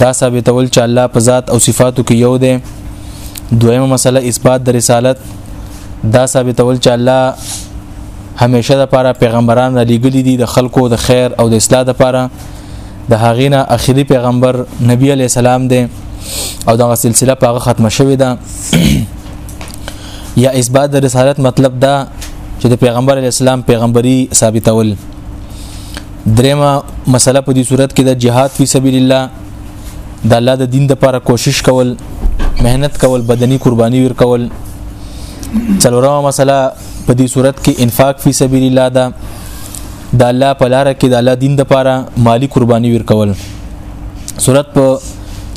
دا ثابتول چې الله په ذات او صفاتو کې یو دی دویمه مسله اثبات د رسالت دا ثابتول چې الله همیشه د پاره پیغمبران را لېګلي دي د خلکو د خیر او د اصلاح د پاره د هغې نه اخري پیغمبر نبی علی السلام دی او دغه سلسله په هغه ختمه شوې ده یا اثبات د رسالت مطلب دا چې د پیغمبر علی السلام پیغمبري ثابتول دریمه مسله په دې صورت کې د جهاد فی سبیل الله د الله د دین لپاره کوشش کول مهنت کول بدني قرباني ور کول څلورمه مسله په دې صورت کې انفاق فی سبیل الله ده د الله په لار کې د الله دین لپاره مالی قرباني ور کول صورت په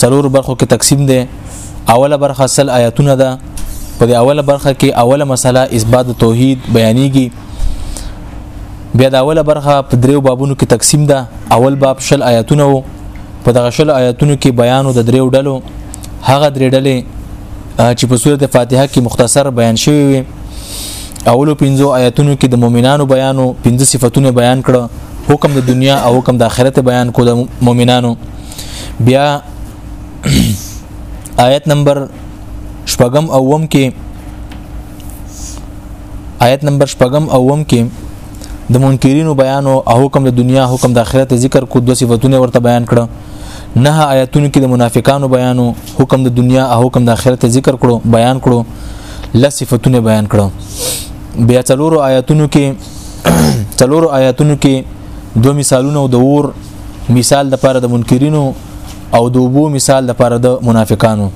څلور برخو کې تقسیم ده اوله برخه سل آیاتونه ده په اوله برخه کې اوله مسله اثبات توحید بیانېږي بیا دا اوله برخه په دریو بابونو کې تقسیم ده اول باب شل آیاتونه وو په دغه شل آیاتونو کې بیانو د دریو ډلو هغه درې ډلې چې په سورته فاتحه کې مختصر بیان شوی وي اولو پنځو آیاتونو کې د مؤمنانو بیانو پنځه صفاتونه بیان کړه حکم د دنیا او حکم د آخرت بیان کو د مؤمنانو بیا آیت نمبر شپږم اوم کې آیت نمبر شپږم او وم کې د منکرینو بیان او حکم د دنیا حکم د آخرت ذکر کو دوه صفاتونه ورته بیان کړه نه آیاتونو کې د منافقانو بیان او حکم د دنیا او حکم د آخرت ذکر کړو بیان کړو لس صفاتونه بیان کړو بیا څلورو آیاتونو کې څلورو آیاتونو کې دوه مثالونه او د اور مثال د پاره د منکرینو او د وبو مثال د پاره د منافقانو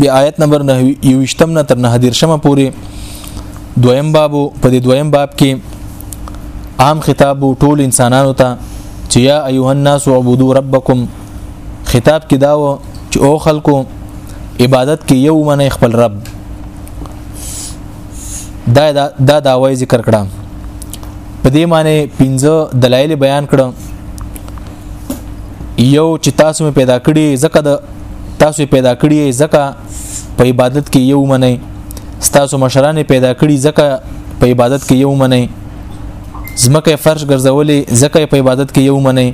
بیا آیت نمبر 29 نه تر 19 پورې دویم بابو په دې دویم باب کې عام خطاب ټول انسانانو ته چې یا ایه الناس عبدو ربکم خطاب کې دا و چې او خلکو عبادت کې یو منې خپل رب دا دا, دا داوی ذکر کړه په دې معنی پنځه دلایل بیان کړه یو چې تاسو مې پیدا کړی زکه د تاسو پیدا کړی ځکه په عبادت کې یو منئ تاسو مشران پیدا کړی ځکه په عبادت کې یو منئ زمکه فرش ګرځولې ځکه په عبادت کې یو منئ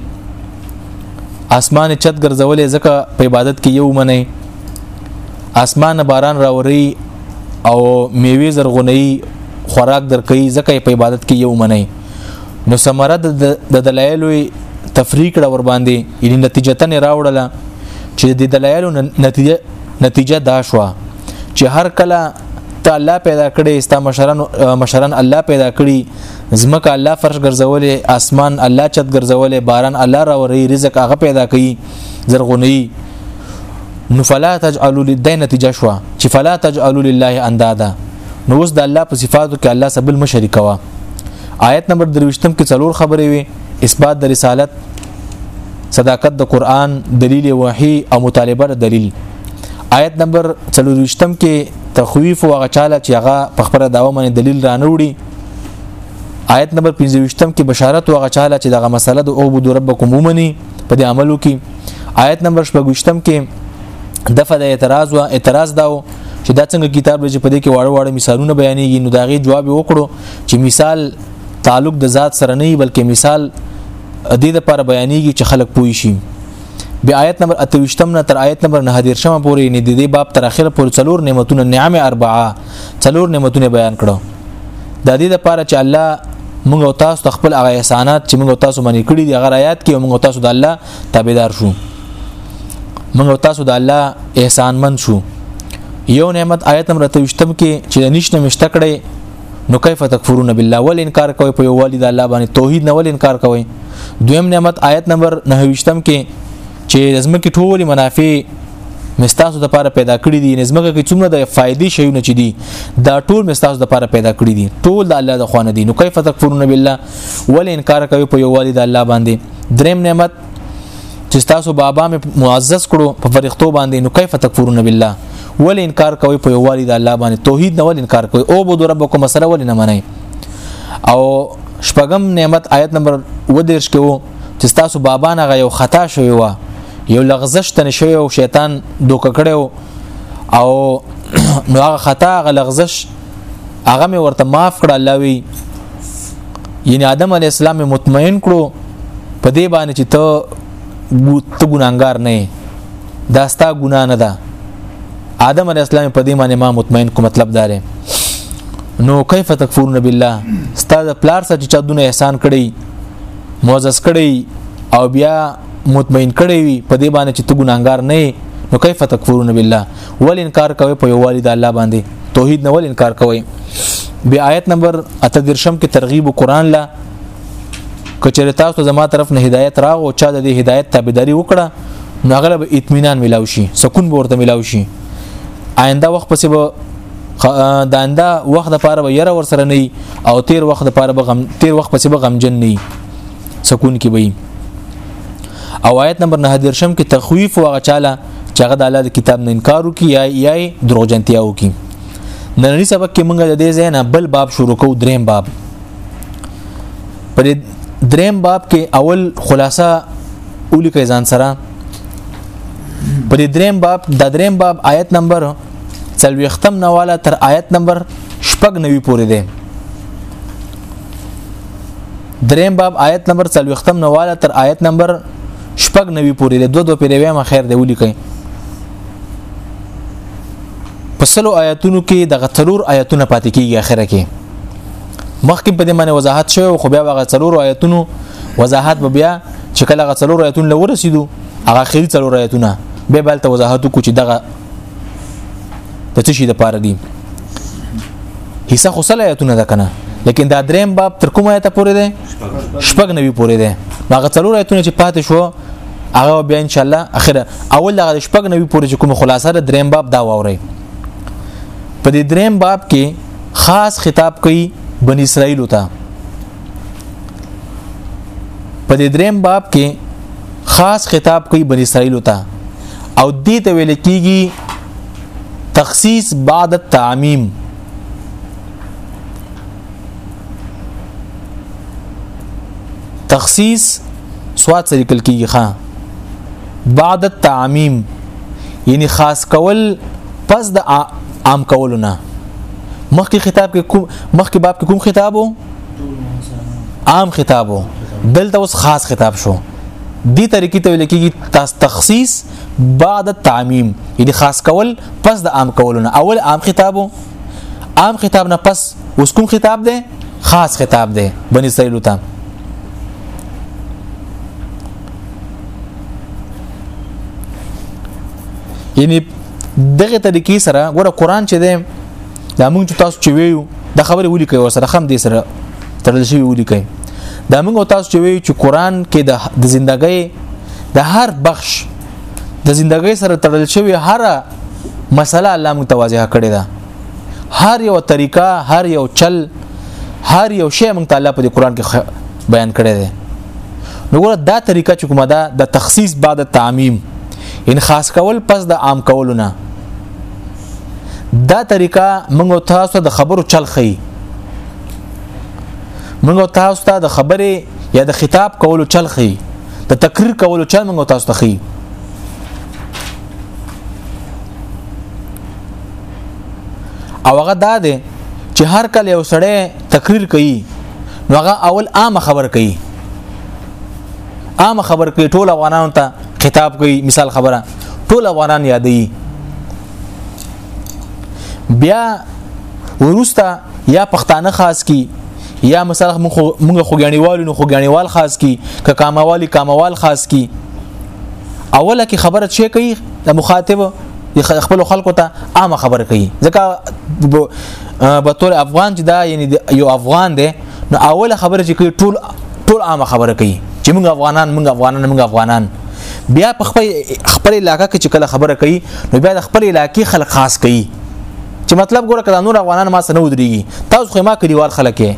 اسمان چت ګرځولې ځکه په عبادت کې یو منئ اسمان باران راوري او میوه زرغونی خوراک درکې ځکه په عبادت کې یو منئ نو ثمره د دلایلو تفریق را ور باندې یعنی نتیجه تن راوړله چې د دلایلو نتیجه نتیجه دا شو چې هر کله ته الله پیدا کړي ستا مشران مشران الله پیدا کړي زمکه الله فرش ګرځولې اسمان الله چت ګرځولې باران الله را وري رزق هغه پیدا کړي زرغوني نو فلا تجعلوا للدين نتیجه شو چې فلا تجعلوا لله اندادا نو اوس د الله په صفاتو کې الله سبل مشرک وا آیت نمبر 23م کې څلور خبرې وي اثبات د رسالت صداقت د قران دلیل وحی او مطالبه د دلیل آیت نمبر 23م کې تخویف او غچاله چې هغه په خبره داوه باندې دلیل رانوړي آیت نمبر 25م کې بشارت او غچاله چې دغه مسله د او بو ربکم ومني په دې عملو کې آیت نمبر 25م کې دفع د اعتراض وا اعتراض داو چې دا څنګه کتاب لږ په دې کې واړه واړه مثالونه بیانېږي نو داغي جواب وکړو چې مثال تعلق د ذات سره نه بلکې مثال دې د پر بیانېږي چې خلک پوي شي بیا آیت نمبر 28 نه تر آیت نمبر 19 شمه پورې نه د دې باب تر اخره پورې څلور نعمتونه نعمه اربعه څلور نعمتونه بیان کړو د دې لپاره چې الله موږ او تاسو خپل هغه احسانات چې موږ او تاسو باندې کړی دي هغه آیات کې موږ او تاسو د الله تابعدار شو موږ تاسو د الله احسان من شو یو نعمت آیت نمبر 23 کې چې نشنه مشته کړي نو کیف تکفرون بالله ول انکار کوي په یو والد الله باندې توحید نه ول انکار کوي دویم نعمت آیت نمبر 29 کې چې زمکه ټول منافع مستاسو د پاره پیدا کړی دي نظمګه کې څومره د فائدې شیونه چي دي دا ټول مستاسو د پاره پیدا کړی دي ټول د الله د خوانه دي نو کیف تکفرون بالله ول انکار کوي په یووالي د الله باندې دریم نعمت چې تاسو بابا مې معزز کړو په فرښتو باندې نو کیف تکفرون بالله ول انکار کوي په یووالي د الله باندې توحید نه ول انکار کوي او بو ربکم سره ول نه منئ او شپږم نعمت آیت نمبر و دیرش کې وو چې تاسو بابا نه یو خطا شوی و یو لغزش تن شوی او شیطان دوک کړو او نو هغه خطا هغه لغزش هغه مې ورته معاف کړ الله وی یعنی آدم علی السلام مطمئن کړو په دې باندې چې ته ته ګناګار نه دا ستا ګنا نه ده آدم علی السلام په دې باندې ما مطمئن کو مطلب داره نو کیف تکفرون بالله استاد پلار سره چې دونه احسان کړی معزز کړی او بیا مطمئن کړی وي په دې باندې چې ته ګناګار نه نو کیف تکفرون بالله ول انکار کوي په یووالي د الله باندې توحید نه ول انکار کوي بیا آیت نمبر 38 کې ترغیب قرآن لا کچره تاسو زما طرف نه هدایت راغ او چا د هدایت تابعداري وکړه نو هغه به اطمینان ملاوي شي سکون به ورته ملاوي شي آینده وخت پسې به د آینده وخت د پاره به یره ور سره نه او تیر وخت د پاره به غم تیر وخت پسې به غمجن نه سکون کې وي او آیت نمبر 9 درشم کې تخویف او غچاله چې هغه د الله د کتاب نه انکار وکي یا یا دروغجنتیا وکي نننی سبق کې موږ د دې ځای نه بل باب شروع کوو دریم باب پر دریم باب کې اول خلاصه اولی کې ځان سره پر دریم باب د دریم باب آیت نمبر څلوختم نواله تر آیت نمبر شپږ نوي پورې دی دریم باب آیت نمبر 40 ختم نواله تر آیت نمبر شپږ نوي پورې د دوه دوه پرې وایم خیر دی ولیکئ په سلو آیاتونو کې د غتلور آیاتونه پاتې کیږي اخره کې مخکې په دې باندې وضاحت شوی خو بیا هغه څلور آیاتونو وضاحت به بیا چې کله هغه څلور آیاتونه لورسیدو هغه اخري څلور آیاتونه به بل ته وضاحت کو چې دغه د څه شي د پاره دي حصہ خو سل آیتونه ده کنه لیکن دا دریم باب تر کومه آیته پورې ده شپږ نوي پورې ده هغه څلور آیتونه چې پاتې شو هغه بیا ان شاء الله اخره اول هغه شپږ نوي پورې چې کومه خلاصه ده دریم باب دا ووري په دې دریم باب کې خاص خطاب کوي بنی اسرائیل ته په دې دریم باب کې خاص خطاب کوي بنی اسرائیل ته او دې ته ویل کېږي تخصیص بعد التعمیم تخصیص سواد سره لیکل کېږي ښا بعد التعمیم یعنی خاص کول پس د عام کولو نه مخکې خطاب کې کوم مخکې باب کې کوم خطاب وو عام خطابو دلته اوس خاص خطاب شو دی طریقې ته لکېږي تاس تخصیص بعد التعمیم یعنی خاص کول پس د عام کولونه اول عام خطابو عام خطاب نه پس اوس کوم خطاب دی خاص خطاب دی بنی اسرائیل ته یعنی دغه طریقې سره ګوره قران چې دی دا موږ چې تاسو چې ویو د خبرې ولي کوي سره خم دي سره تړل شي ولي کوي دا موږ تاسو چې ویو چې قران کې د د زندګۍ د هر بخش د زندګۍ سره تړل شوی هر مسله الله متوازه کړی دا هر یو طریقه هر یو چل هر یو شی موږ تعالی په قران کې بیان کړی دی نو ګوره دا طریقه چې کومه ده د تخصیص بعد تعمیم ان خاص کول پس د عام کولونه دا طریقه موږ تاسو د خبرو چل خي موږ تاسو ته د خبرې یا د خطاب کولو چل خي د تقریر کولو چل موږ تاسو ته خي او هغه دا دی چې هر کله یو سړی تقریر کوي نو هغه اول عامه خبر کوي عام خبر کوي ټول افغانانو ته خطاب کوي مثال خبره ټول افغانان یادوي بیا ورسته یا پښتانه خاص کی یا مثلا موږ خوګانیوال نو خوګانیوال خاص کی که کاموالي کاموال خاص کی اوله کې خبره چې کوي د مخاطب خپل خلکو ته عامه خبره کوي ځکه به تور افغان چې دا یعنی یو افغان دی نو اوله خبره چې کوي ټول ټول عامه خبره کوي چې موږ افغانان موږ افغانان موږ افغانان بیا په خپل خپل علاقې کې چې کله خبره کوي نو بیا د خپل علاقې خلک خاص کوي چې مطلب ګوره کله نور افغانان ما سره نه ودرېږي تاسو خو ما کلیوال خلک یې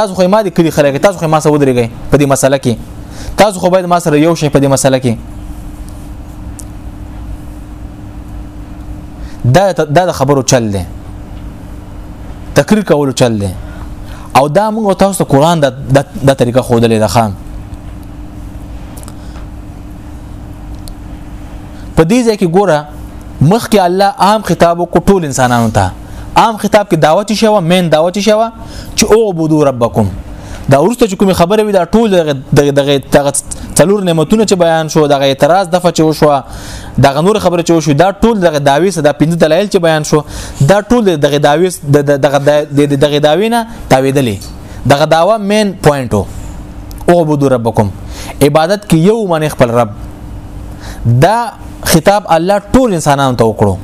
تاسو خو ما د کلی خلک یې تاسو خو ما سره ودرېږئ په دې مسله کې تاسو خو باید ما سره یو شی په دې مسله کې دا دا خبرو چل دی تقریر کولو چل دی او دا موږ تاسو ته قران د د طریقه خو دلې ده خام په دې ځای کې ګوره مخکې الله عام خطاب کو ټول انسانانو ته عام خطاب کې دعوت شوه مین دعوت شوه چې او عبدو ربکم دا ورسته چې کوم خبره وي دا ټول دغه دغه تلور نعمتونه چې بیان شو دغه اعتراض دفه چې وشو دا غنور خبره چې وشو دا ټول دغه داوی صدا پنځه دلایل چې بیان شو دا ټول دغه داوی دغه دغه داوی نه تاویدلې دغه داوا مین پوینټ او عبدو ربکم عبادت کې یو من خپل رب دا خطاب الله ټول انسانانو ته وکړو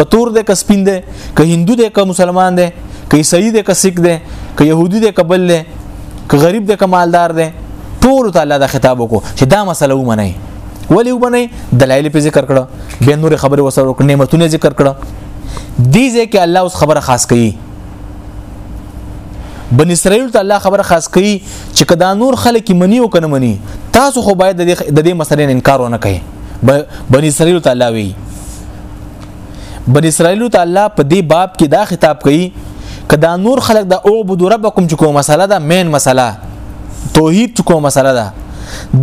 کتور دې ک سپین دې ک هندو دې ک مسلمان دې ک عیسائی دې ک سکھ دې ک يهودي دې ک بل دې ک غریب دې ک مالدار دې ټول ته الله دا خطاب وکړو چې دا مسله ومني ولی وبنه دلایل په ذکر کړه به نور خبره وسره وکړه نعمتونه ذکر کړه دې ځکه الله اوس خبره خاص کړي بن اسرائیل ته الله خبره خاص کړي چې کدا نور خلک منی او کنه منی تاسو خو باید د دې مسلې انکار ونه کړئ بن اسرائیل ته الله وی بن اسرائیل ته الله په دې باب کې دا خطاب کوي کدا نور خلق د او عبد ربکم چې کوم مسله ده مین مسله توحید کوم مسله ده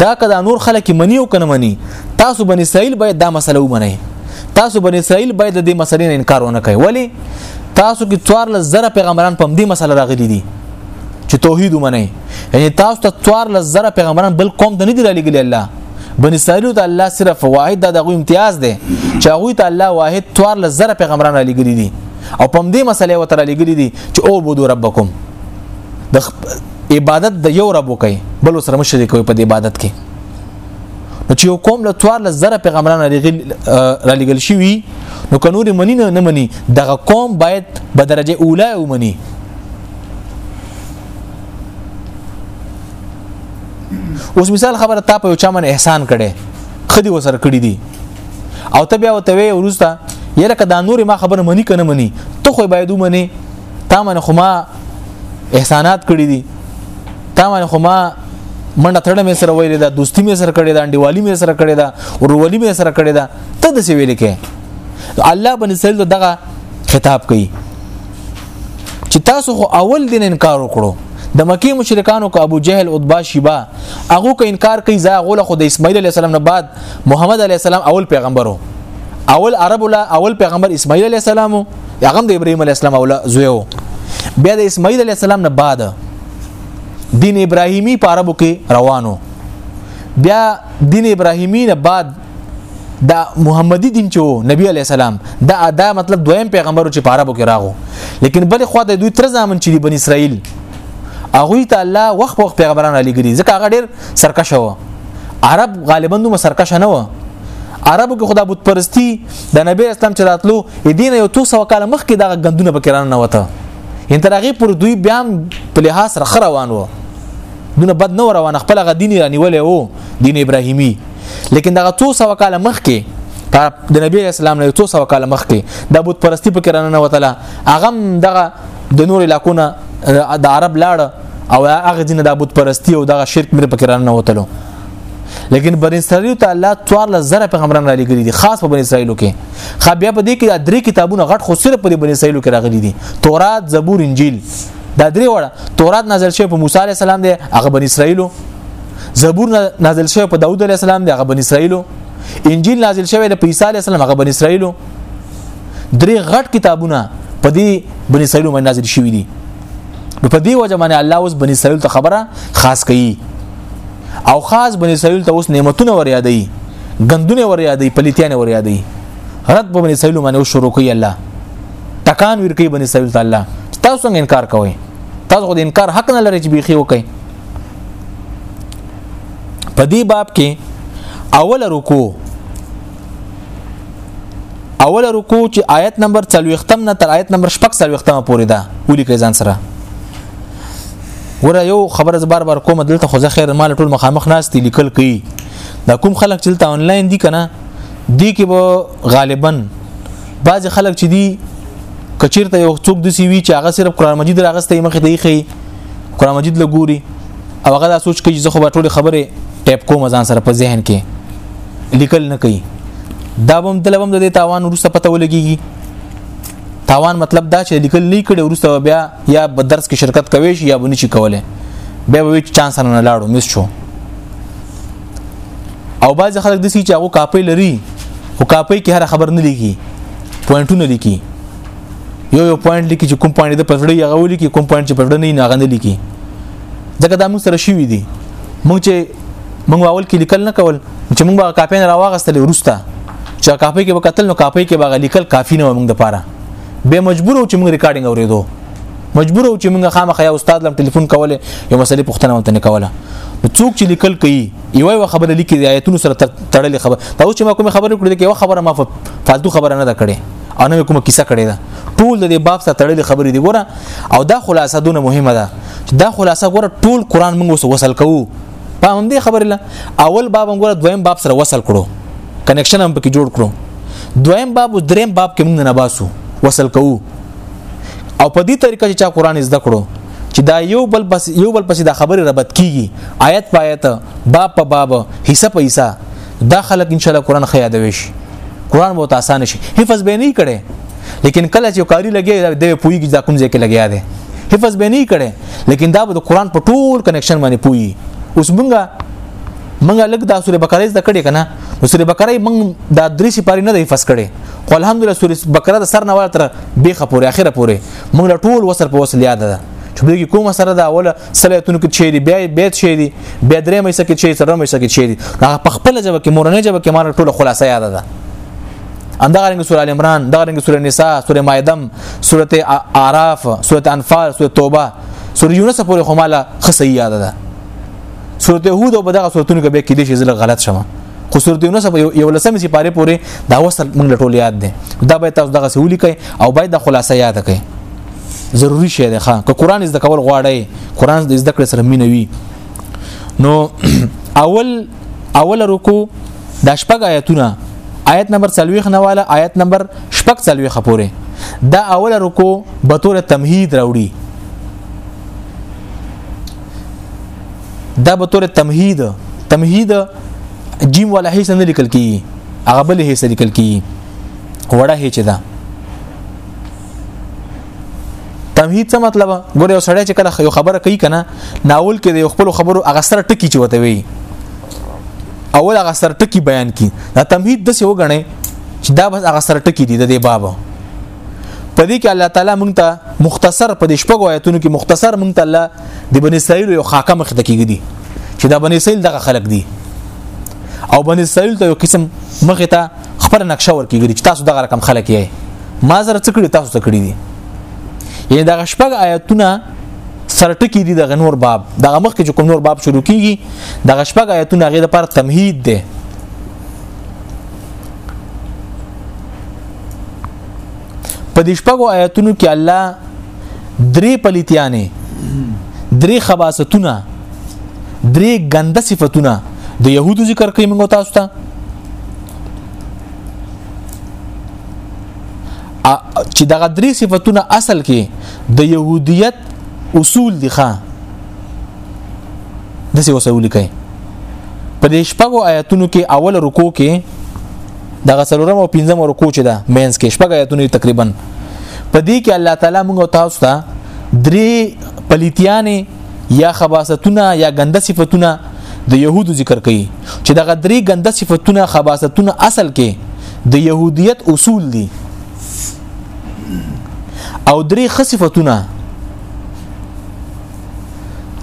دا کدا نور خلق منی او کنه منی تاسو بن اسرائیل باید دا مسله ومنئ تاسو بن اسرائیل باید د دې مسلې نه انکار ونه کوي ولی تاسو کې څوار لزر پیغمبران په دې مسله راغلي دي چې توحید ومنئ یعنی تاسو ته څوار لزر پیغمبران بل قوم ته نه دی را لګلی الله بن اسرائیل ته الله صرف واحد دا دغه امتیاز دی چې هغه ته الله واحد توار لزر پیغمبران علی ګری دي او پم دې مسلې وتر علی ګری دي چې او بودو ربکم د عبادت د یو رب وکي بل سره مشرک وي په دې عبادت کې نو چې یو قوم له توار لزر پیغمبران علی ګل شي وي نو کنوري منی نه نه منی دغه قوم باید به درجه اوله ومني اوس مثال خبره تا په یو چا من احسان کړي خدي وسره کړی دي او ته بیا وته وی ورسته یره کدا نور ما خبره منی کنه منی ته خو باید ومني تا من خو ما احسانات کړی دي تا من خو ما منډه تړه مې سره ویلې ده دوستی مې سره کړې ده انډیوالي مې سره کړې ده ورولي مې سره کړې ده ته د څه ویلې کې الله بن سل دغه خطاب کوي چې تاسو خو اول دین انکار وکړو د مکی مشرکانو کو ابو جهل عتبہ شیبا هغه کو انکار کوي ځا غوله خو د اسماعیل علی السلام نه بعد محمد علی السلام اول پیغمبرو اول عرب لا اول پیغمبر اسماعیل علی السلام هغه د ابراهیم علی السلام اول زویو بیا د اسماعیل علی السلام نه بعد دین ابراهیمی په عربو کې روانو بیا دین ابراهیمی نه بعد دا محمدي دین چې وو نبی علی السلام دا دا مطلب دویم پیغمبر چې په عربو کې راغو لیکن بل خو د دوی تر ځامن چې بن اسرائیل هغه ته الله وخت وخت پیغمبران علی ګری ځکه هغه ډیر سرکش و عرب غالبا نو سرکش نه و عربو کې خدا بت پرستی د نبی اسلام چې راتلو دین یو تو سو کال مخکې دا غندونه بکران نه وته ان تر هغه پر دوی بیا په لحاظ سره روان و دونه بد نه روان خپل غ دین رانیولې وو دین ابراهیمی لیکن دغه څو سو کال مخکې د نبی اسلام نه څو سو کال مخکې د بت پرستی په کرانه نه وتله هغه دغه د نور علاقونه د عرب لاړ او هغه دین د بت پرستی او دغه شرک مې په کرانه نه وتلو لیکن بنی اسرائیل ته الله څوار لزر پیغمبران را لګري دي خاص په بنی اسرائیل کې خا بیا په دې کې د درې کتابونه غټ خو صرف په بنی اسرائیل کې راغلي دي تورات زبور انجیل دا درې وړه تورات نازل شوی په موسی عليه السلام دی هغه بنی اسرائیلو زبور نازل شوی په داوود علی السلام دی هغه بن اسرائیلو انجیل نازل شوی په عیسی علی السلام هغه بن اسرائیلو درې غټ کتابونه په دې بن اسرائیلو باندې نازل شوی دي نو په دې وجه باندې الله اوس بن اسرائیل ته خبره خاص کوي او خاص بن اسرائیل ته اوس نعمتونه ور یادوي غندونه ور یادوي پلیتیان ور یادوي رد په بن اسرائیل باندې شروع کوي الله تکان ور کوي بن اسرائیل ته الله تاسو څنګه انکار کوئ تاسو د انکار حق نه لرئ چې بيخي وکئ په دې باب کې اوله رکو اوله رکو چې آیت نمبر 40 نه تر آیت نمبر 6 40 پورې ده ولي کې ځان سره ګوره یو خبره ز بار بار کوم دلته خو زه خیر مال ټول مخامخ ناس دي لیکل کوي دا کوم خلک چې دلته انلاین دي کنه دی کې به غالبا بعض خلک چې دي کچیرته یو څوک د سی وی چې هغه صرف قران مجید راغسته مخې دی خي قران مجید له ګوري او هغه دا سوچ کوي چې زه خو به ټول خبره ټیپ کوم ځان سره په ذهن کې لیکل نه کوي دا بم طلبم د دې تاوان ورسته پته ولګيږي تاوان مطلب دا چې لیکل نه کړي ورسته بیا یا په درس کې شرکت کوي شي یا بني شي کوله بیا به چانس نه لاړو مس شو او بعض خلک د سې چې هغه کاپي لري او کاپي کې هر خبر نه لیکي پوینټونه لیکي یو یو پوینټ لیکي چې کوم پوینټ د پرړې هغه ولیکي کوم پوینټ چې پرړې نه هغه نه لیکي ځکه دا موږ سره شوی دی موږ چې موږ اول کې لیکل نه کول چې موږ هغه کاپی نه راوغستلې ورسته چې کاپی کې وکتل نو کاپی کې به لیکل کافی نه موږ د پاره به مجبور و چې موږ ریکارډینګ اورېدو مجبور و چې موږ خامخا یو استاد لم ټلیفون کوله یو مسلې پوښتنه وته نه کوله څوک چې لیکل کوي یو یو خبره لیکي د آیتونو سره تړلې خبره دا اوس چې ما کوم خبره کړې کې یو خبره ما فالتو خبره نه ده کړې او نه کومه کیسه کړې ده ټول د دې باب سره تړلې خبرې دي ګوره او دا خلاصه دونه مهمه ده دا خلاصه ګوره ټول قران موږ وسو وصل کوو په همدې خبره لا اول باب ګوره دویم باب سره وصل کړو کنکشن هم پکې جوړ کړو دویم باب او دریم باب کې موږ نه باسو وصل کوو او په دې طریقه چې چا قران زده کړو چې دا یو بل پس یو بل پس دا خبره ربط کیږي آیت په آیت باب په باب حصہ په حصہ دا خلک ان شاء الله قران خیا دوي شي قران به تاسو شي حفظ به نه کړي لیکن کله چې قاری لګي د پوي کې ځکم ځکه لګیا دی حفظ به نه کړي لیکن دا به د قران په ټول کنکشن باندې پوي اوس مونږه مونږه لګ دا سوره بقره زده کړې کنه نو سوره بقره مونږ دا درې سپاری نه حفظ کړي خو الحمدلله سوره بقره د سر نه ورتر بیخه پورې اخره پورې مونږ ټول وسر په وسل یاد ده چې بلګي کومه سره دا اوله سلیتونو کې چیرې بیا بیت چیرې بیا درې مې سکه چیرې سره مې سکه چیرې هغه په خپل جواب کې مورنه جواب کې مار ټول خلاصه یاد ده همدغه رنګ سورې عمران دغه رنګ سورې نساء سورې مائدم سورې اعراف سورې انفال سورې توبه سورې یونس پورې خو مالا خصې یاد ده سورې هود او بدغه سورتونو کې به کې دي چې زله غلط شمه خو سورت یونس په یو لسمه سي پاره پورې دا وصل موږ ټول یاد دي دا به تاسو دغه سهولي کوي او باید د خلاصه یاد کوي ضروری شی دی ښا که قران زده کول غواړی قران د زده کړې سره مینوي نو اول اول رکو د شپږ آیتونه آیت نمبر 40 نه والا آیت نمبر شپږ 40 خپوره دا اول رکو به تور تمهید راوړي دا به تور تمهید تمهید جیم ولا هیڅ نه لیکل کی هغه بل هیڅ لیکل کی وړه هیڅ ده تمهید څه مطلب ګوره یو سړی چې کله یو خبره کوي کنه ناول کې د یو خپل خبرو هغه سره ټکی چوته وي اول هغه سره ټکی بیان کی دا تمهید د څه وګڼي چې دا بس هغه سره ټکی دی د دې باب په دې کې الله تعالی مونږ ته مختصر په دې شپږو آیتونو کې مختصر مونږ ته الله د بنی اسرائیل یو خاکه مخ ته کیږي دي چې دا بنی اسرائیل دغه خلق دي او بنی اسرائیل ته یو قسم مخ ته خپل نقشه ورکیږي چې تاسو دغه رقم خلک یې ما زر څه کړی تاسو څه کړی دي یعنی دغه شپږ آیتونه سرټکی دي دغه نور باب دغه مخکې چې کوم نور باب شروع کیږي دغه شپږ آیتونه هغه لپاره تمهید دی په دې شپږو آیتونو کې الله درې پلیتیانې درې خباستونه درې ګنده صفاتونه د يهودو ذکر کوي موږ تاسو ته چې دغه درې صفاتونه اصل کې د يهودیت اصول دي ښا د څه وسول کوي په دې شپږو آیاتونو کې اول رکو کې دغه سلورم او پنځم رکو چې ده مینس کې شپږ آیاتونه تقریبا په دې کې الله تعالی موږ تاسو ته درې پلیتیانې یا خباستونه یا ګنده صفاتونه د يهودو ذکر کوي چې دغه درې ګنده صفاتونه خباستونه اصل کې د يهودیت اصول دي او درې خصفتونه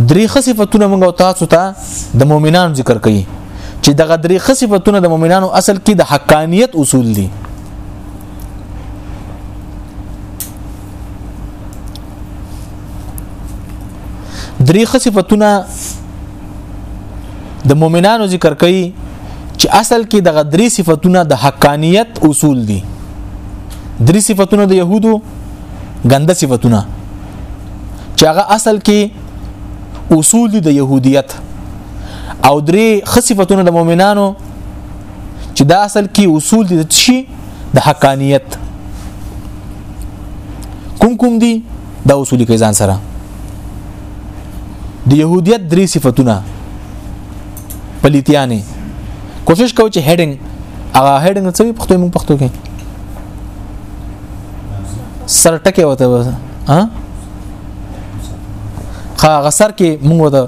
درې خصفتونه موږ تاسو ته د مؤمنانو ذکر کوي چې دغه درې خصفتونه د مؤمنانو اصل کې د حقانیت اصول دي درې خ صفاتونه د مؤمنانو ذکر کوي چې اصل کې دغه درې صفاتونه د حقانیت اصول دي درې صفاتونه د يهودو ګنده صفاتونه چې هغه اصل کې اصول دي د يهودیت او درې خ صفاتونه د مؤمنانو چې دا اصل کې اصول دي د شي د حقانیت کوم کوم دي دا اصولي کې ځان سره د يهوديت درې صفاتونه پليتيانه کوشش کوو چې هډینګ هغه هډینګ څه وي پښتو موږ پښتو کې سر ټکه وته ها خا غسر کې موږ وته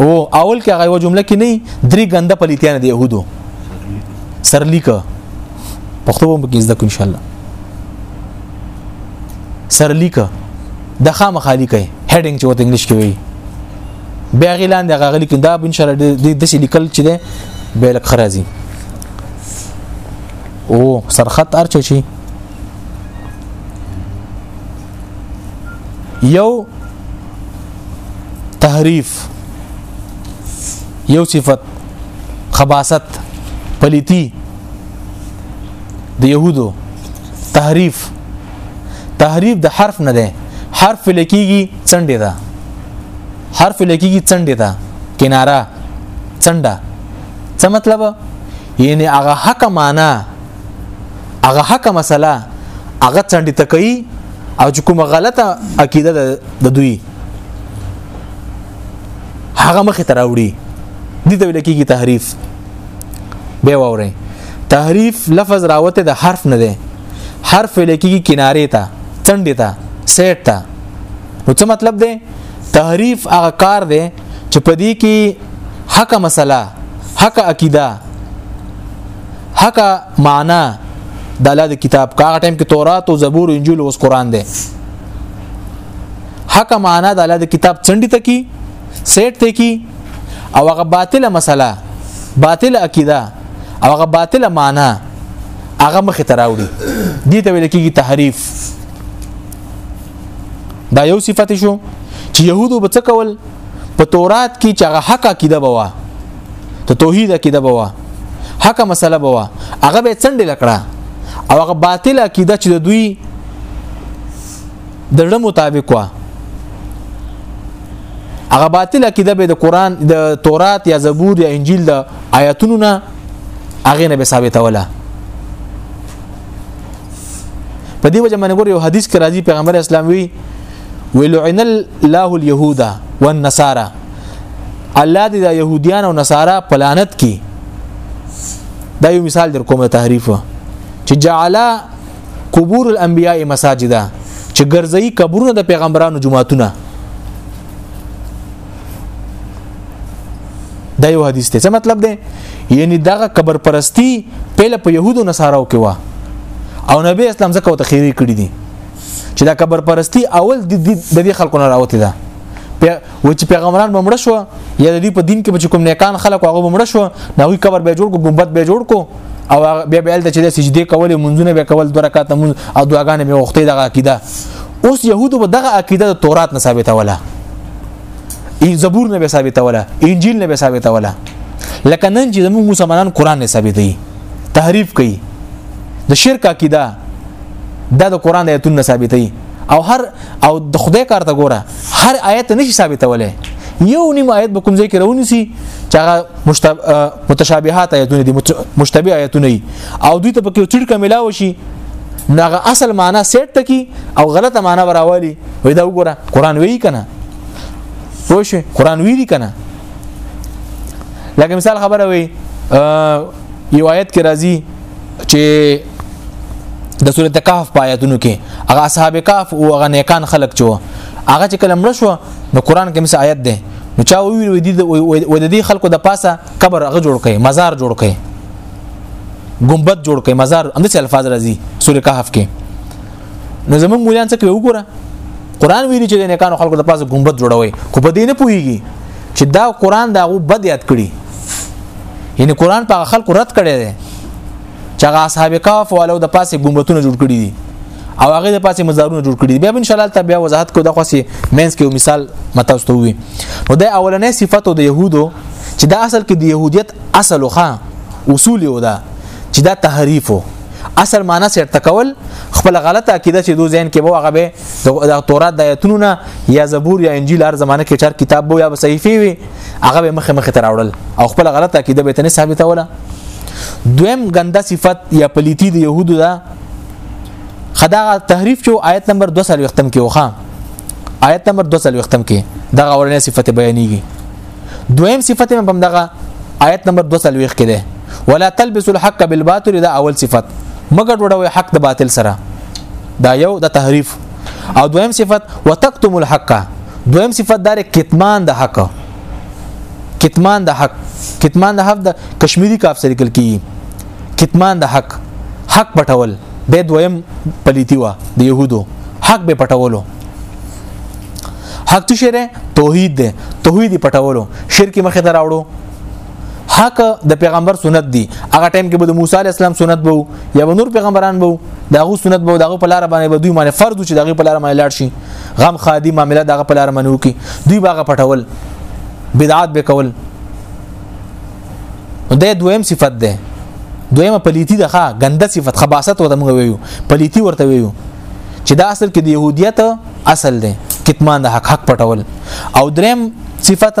او اول کې هغه جمله کې نه درې غنده پليتيانه د يهودو سرلیکه پښتو به کې زده کو ان شاء الله سره لیکه د خامخا لیکه هډینګ چې وته انګلیش کې وایي بیا غیلان دغه غلی کې دا ان شاء الله د دې لیکل چې ده به لک خرازي او سرخط ارچ شي یو تحریف یو صفت خباست پلیتی د يهودو تحریف تحریف د حرف نه ده حرف لکېږي څنډه ده حرف لکېږي څنډه ده کناره څنډه څه مطلب یعنی هغه حق معنا هغه حق مسله هغه څنډه تکي او چې کومه غلطه عقیده د دوی هغه مخ ته راوړي دي ته ویل کېږي تحریف به ووري تحریف لفظ راوته د حرف نه دی حرف لکېږي کنارې ته څنډې ته سیټ ته نو څه مطلب دی تحریف هغه کار دی چې په دې کې حق مسله حق عقیده حق معنا د الله د کتاب کا ټیم کې تورات او زبور او انجیل او قرآن دی حق معنا د الله د کتاب څنډې ته کی سیټ ته کی او هغه باطله مسله باطله عقیده او هغه باطله معنا هغه مخ ته راوړي دي ته ویل کېږي تحریف دا یو صفت شو چې يهودو به څه کول په تورات کې چې هغه حق عقیده بوا ته توحید عقیده بوا حق مسله بوا هغه به څنډه لکړه او هغه باطل عقیده چې د دوی د ړه مطابق وا هغه باطل عقیده به د قران د تورات یا زبور یا انجیل د آیاتونو نه هغه نه به ثابتوله په دې وجه باندې ګور یو حدیث کې راځي پیغمبر اسلام وی ولعن الله اليهود والنصارى الله دې د يهوديان او نصارا پلانت کی دا یو مثال در کوم تحریف چې جعل قبور الانبیاء مساجدا چې ګرځي قبرونه د پیغمبرانو جمعهتونه دا یو حدیث ته څه مطلب دی یعنی دغه قبر پرستی پهله په يهودو نصاراو کې وا او نبی اسلام زکه وتخیری کړی دي چې دا قبر پرستی اول د دې خلکو نه راوته ده و چې پیغمبران بمړ شو یا د دې په دین کې چې کوم نیکان خلک هغه بمړ شو نو وی قبر به جوړ کو ګمبت به جوړ کو او بیا به الته چې د سجدي کولې منځونه به کول دوه رکعات منځ او دعاګانې به وختې دغه عقیده اوس يهودو به دغه عقیده د تورات نه ثابته ولا ای زبور نه به ثابته ولا انجیل نه به ثابته ولا لکه نن چې زموږ مسلمانان قران نه ثابتې تحریف کوي د شرک عقیده دا د قران د ایتونو ثابتې او هر او د خدای کار ته ګوره هر آیت نشي ثابتولای یو نیم آیت به کوم ځای کې راونی سي چې هغه متشابهات آیتونه دي مشتبه آیتونه دي او دوی ته پکې چټ کملا وشي ناغه اصل معنا سیټ تکي او غلطه معنا براوالي وای دا وګوره قران وی کنه پوه شو قران وی دي کنه لکه مثال خبره وی یو آیت کې راځي چې د سورۃ کهف پایتونو کې هغه اصحاب کهف او هغه نیکان خلق چو هغه چې کلم رشو نو قران کې مس آیت ده نو چا وی وی دي و د دې خلکو د پاسه قبر هغه جوړ کړي مزار جوړ کړي ګمبد جوړ کړي مزار هم د الفاظ راځي سورې کهف کې نو زمونږ مولان څه کوي وګوره قران ویلي چې د نیکانو خلکو د پاسه ګمبد جوړوي خو په دې نه پوهیږي چې دا قران دا غو بد یاد کړي یعنی قران په خلکو رد کړي دي چې هغه اصحاب کهف والو د پاسه ګمبتونه جوړ کړی دي او هغه د پاسه مزارونه جوړ کړی دي بیا ان شاء الله تبیا وضاحت کو د خوسي مینس کې مثال متاستو وي نو د اولنې صفاتو د يهودو چې دا اصل کې د يهودیت اصل خو اصول یو ده چې دا تحریف وو اصل معنی سرته کول خپل غلطه عقیده چې دوی ځین کې وو هغه به د تورات د آیتونو نه یا زبور یا انجیل هر زمانه کې چار کتاب وو یا صحیفه وي هغه به مخه مخه تراوړل او خپل غلطه عقیده به تنه ثابته ولا دویم ګنده صفت یا پلیتی د يهودو دا خدا تحریف چې آیت نمبر 2 سال وختم کې وخا آیت نمبر 2 سال وختم کې دا اورنه صفت بیانېږي دویم صفت هم دغه آیت نمبر 2 سال وخت کې ده ولا تلبسوا الحق بالباطل دا اول صفت مګر وړوي حق د باطل سره دا یو د تحریف او دویم صفت وتکتم الحق دویم صفت دار کتمان د حق کتمان د حق کتمان د حق د کشمیری کاف سره لیکل کی کتمان د حق حق پټول د دویم پلیتی وا د يهودو حق به پټولو حق څه شری توحید ده توحید پټولو شرک مخه دراوړو حق د پیغمبر سنت دی هغه ټایم کې به د موسی علی السلام سنت بو یا به نور پیغمبران بو داغه سنت بو داغه په لار باندې به دوی باندې فرض چې داغه په لار باندې لاړ شي غم خادي معاملې داغه په لار باندې وکي دوی باغه پټول بدعات به کول دا دویم صفت ده دویمه پلیتی ده ښه ګنده صفت خباست وته موږ ویو پلیتی ورته ویو چې دا اصل کې د يهودیت اصل ده کتمان د حق حق پټول او دریم صفت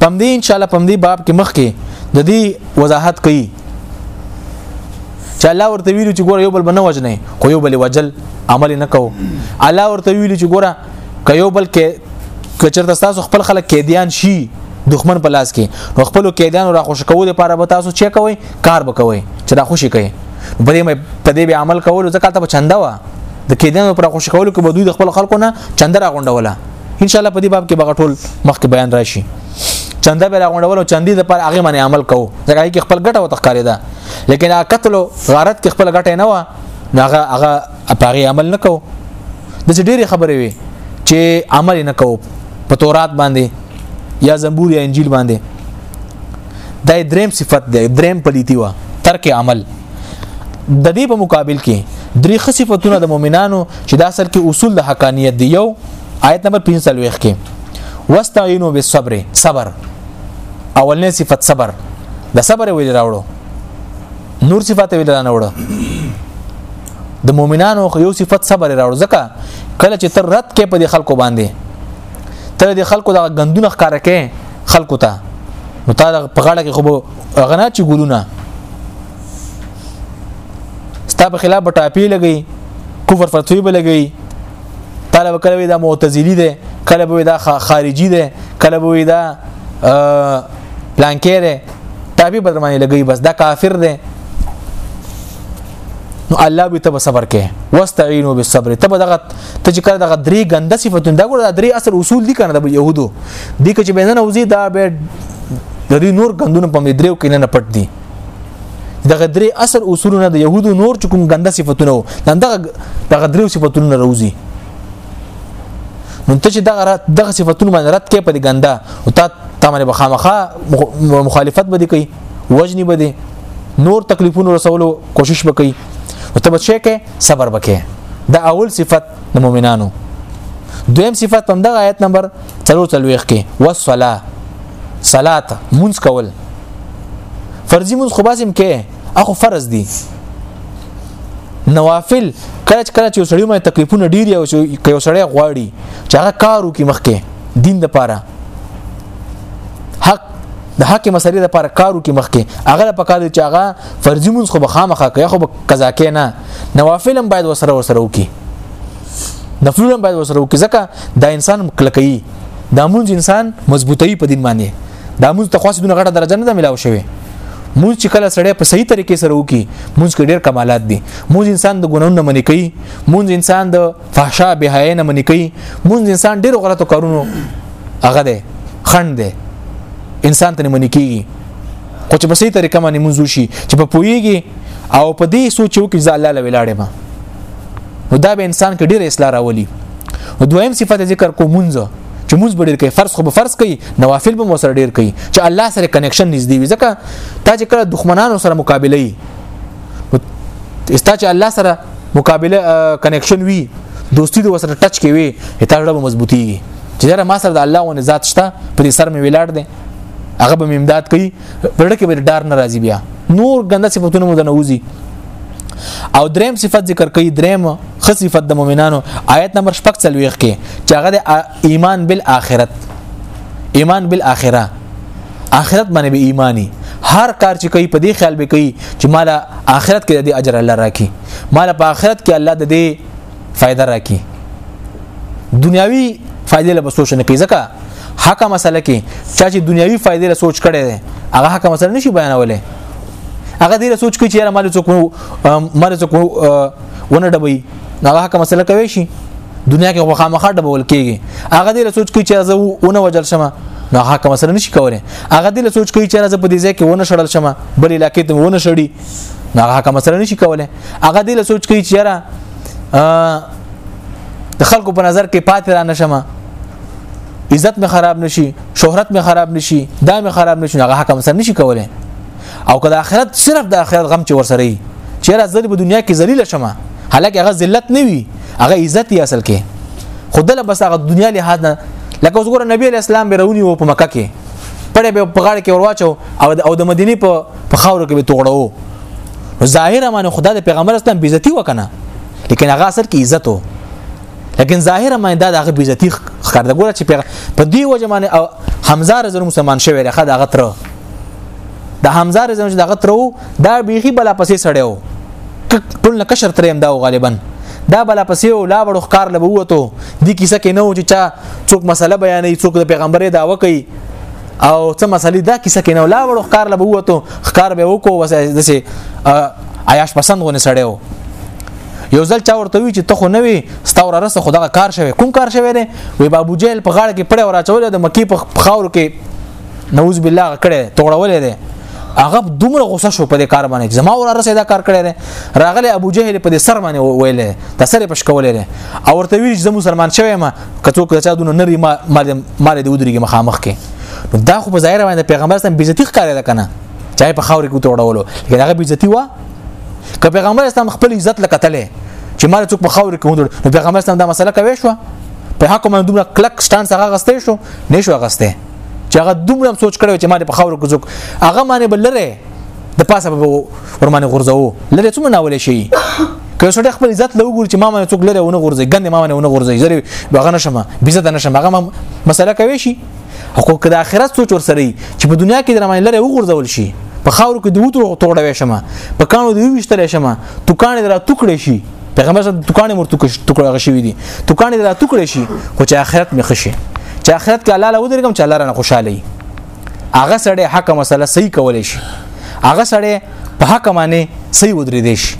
پم دې ان شاء الله پم دې باب کې مخ کې د دې وضاحت کوي چې الله ورته ویلو چې ګوره یو بل بنه وجنه خو یو بل وجل عمل نه کو الله ورته ویلو چې ګوره که یو بل کې کچرته تاسو خپل خلک کېدیان شي دښمن په لاس کې نو خپل کېدیان را خوش کوو لپاره به تاسو چې کوي کار به کوي چې را خوشي کوي بلې مې په دې به عمل کول ځکه ته په چنده و د کېدنو پر خوشی کولو کې به دوی د خپل خلکو نه چندر غونډوله ان شاء الله په دې باب کې به ټول مخکې بیان راشي چنده به راغونډول او چندي د پر هغه باندې عمل کوو ځکه کې خپل ګټه وتخکاري ده لیکن هغه قتل غارت کې خپل ګټه نه و هغه هغه پاره عمل نه کوو د ډېری خبرې وي چې عمل نه کوو په تورات باندې یا زبور یا انجیل باندې دا دریم صفت دی دریم پلیتی و ترک عمل د دې په مقابل کې درې خصيفتونه د مؤمنانو چې دا اصل کې اصول د حقانيت دی یو آیت نمبر 45 ویخ کې واستعینوا بالصبر صبر اولنې صفت صبر د صبر ویل راوړو نور صفات ویل نه وړو د مؤمنانو یو صفت صبر راوړو ځکه کله چې تر رد کې په دې خلکو باندې ته د خلکو د غندونه ښکارا کې خلکو ته نو تا په غاړه کې خو غنا چې ګلونه ستا په خلاف ټاپی لګي کفر فتوی به لګي طالب کله دا معتزلی ده کله به دا خارجي ده کله به دا پلانکې ده ټاپی به درمانه لګي بس دا کافر ده نو الله به تب صبر کې واستعینوا بالصبر تب دغه ته چې کړه دغه درې ګنده صفاتونه دا ګوره درې اصل اصول دي کنه د يهودو دي چې بینن اوزي دا به د دې نور ګندونه په مدریو کې نه پټ دي دغه درې اصل اصولونه د يهودو نور چې کوم ګنده صفاتونه وو دغه دغه درې صفاتونه راوځي نو ته چې دغه دغه صفاتونه باندې رد کې په دې ګنده او تا تمنه بخامخه مخالفت به دي کوي وجنی به دي نور تکلیفونه رسولو کوشش وکړي او ته بچی کې صبر وکړي دا اول صفت د مؤمنانو دویم صفت هم د آیت نمبر 43 کې والصلاه صلات منځ کول فرضي منځ خو باسم کې اخو فرض دي نوافل کله کله چې سړی مې تکلیفونه ډیر یو چې یو سړی غواړي چې هغه کارو کې مخکې دین د پاره د حق مسلې لپاره کارو کې مخکې هغه په کار چې هغه فرضي مونږ خو به خامخا کوي خو قضا کې نه نوافل هم باید وسره وسره وکي نفلونه باید وسره وکي ځکه دا انسان کلکې دا مونږ انسان مضبوطی په دین باندې دا مونږ تخواس دونه غټه درجه نه ملاو شوی مونږ چې کله سړی په صحیح طریقې سره وکي مونږ کې ډېر کمالات دي مونږ انسان د ګناونو نه منې کوي مونږ انسان د فحشا به حیا نه منی کوي مونږ انسان ډیرو غلطو کارونو هغه ده خند ده انسان ته نه منی کیږي خو چې په سي طریقه باندې مونږ شي چې په پويږي او په دې سوچو کې ځا الله لویلاړې ما نو دا به انسان کې ډیر اصلاح راولي او دویم صفت ذکر کو مونږ چې موږ به ډیر کوي فرض خو به فرض کوي نوافل به مو سره ډیر کوي چې الله سره کنیکشن نږدې وي ځکه تا چې کله دښمنانو سره مقابله استا چې الله سره مقابله کنیکشن وی دوستی د وسره ټچ کې وی هتا ډېر مضبوطیږي چې دا ما سره د الله ونه ذات شته په دې سر مې ویلاړ دی هغه به امداد کوي پرړه کې به ډار ناراضي بیا نور ګنده صفاتونه مو د نوځي او دریم صفت ذکر کوي دریم خ صفت د مؤمنانو آیت نمبر 45 کې چې هغه ایمان بالآخرت ایمان بالآخره آخرت باندې به ایمانی هر کار چې کوي په دې خیال به کوي چې مال آخرت کې د اجر الله راکړي مال په آخرت کې الله د دې فائدہ راکړي دنیاوی فائدې له بسوچ نه کوي ځکه حق مسله کې چا چې دنیوي فائدې له سوچ کړي ده هغه حق مسله نشي بیانولې هغه دې له سوچ کوي چې مال څوک مال څوک ونه ډبوي دا حق مسله کوي شي دنیا کې خو خامخا ډبول کیږي هغه دې سوچ کوي چې زه ونه وجل شمه نو هغه کوم سره نشي کولای هغه دې سوچ کوي چې زه په دې ځای کې ونه شړل شمه بل علاقې ته ونه شړي نو هغه کوم سره نشي کولای هغه دې سوچ کوي چې را د خلکو په نظر کې پاتې را نشمه عزت مې خراب نشي شهرت مې خراب نشي دا مې خراب نشي هغه حکم سره نشي کولای او که د آخرت صرف د آخرت غم چې ورسره وي چیرې زری په دنیا کې ذلیل شمه حالکه هغه ذلت نه وي هغه عزت یې اصل کې خدله بس هغه دنیا له حد لکه اوس ګوره نبی اسلام به رونی وو په مکه کې پړې به په غاړه کې ورواچو او د مدینه په په خاور کې به توغړو ظاهر معنی خدای د پیغمبر اسلام بیزتی وکنه لیکن هغه اصل کې عزت وو لیکن ظاهر معنی دا دغه بیزتی ښکار د ګوره چې په دې وجه باندې او حمزه رضی مسلمان شوی لخوا دغه تر د حمزه رضی چې دغه تر دا بیخي بلا پسې سړیو ټول نه کشر ترې هم دا غالبا دا بلا پسې او لا وړو ښکار لبه وته دي کیسه کې نه و چې چا څوک مسله بیانې څوک د پیغمبرې داوا کوي او څه مسلې دا کیسه کې نه لا وړو ښکار لبه وته ښکار به وکړو وسه دسه عیاش پسند غونه سړیو یو ځل چا ورته وی چې ته خو نه وي ستوره رسه خو دغه کار شوی کوم کار شوی دی وی بابو جیل په غاړه کې پړې ورا چولې د مکی په خاور کې نعوذ بالله کړه توړولې ده هغه دومره غوسه شو په دې کار باندې زما ور رسې دا کار کړی دی راغلی ابو جهل په دې سر باندې ویلې د سر پښ کولې دی او ورته ویل چې زموږ شوی ما کڅو کچا دونه نری ما مال مال دې ودرېږي مخامخ کې نو دا خو په ظاهر باندې پیغمبر سم بیزتی ښکارې ده کنه چای په خاور کې وتوړولو لکه هغه بیزتی و که پیغمبر اسلام خپل عزت لکتلې چې مال څوک په خاور کې وندل نو پیغمبر اسلام دا مسله کوي شو په حق باندې دومره کلک سټان څنګه غستې شو نه شو غستې چې هغه دومره سوچ کړو چې مال په خاور کې څوک هغه باندې بلره د پاسه به ورمانه غرزو لره څومره ناول شي که څوک خپل عزت له وګور چې ما باندې څوک لره ونه غورځي ګند ما باندې ونه غورځي زری بغه نشم بیزه نشم هغه مسله کوي شي حقوق د آخرت سوچ ور سره چې په دنیا کې درمه لره وګرځول شي په خاور کې د وترو توړوي شمه په کانو د ویشتل شمه تو کانې درا ټوکړې شي پیغمبر صلی الله علیه وسلم ټوکړې ټوکړه شوی دي تو کانې درا ټوکړې شي خو چې آخرت مې خشي چې آخرت کې الله له ودرګم چې الله رانه خوشاله وي هغه سړی حق مسله صحیح کولای شي هغه سړی په حق معنی صحیح ودرې دی شي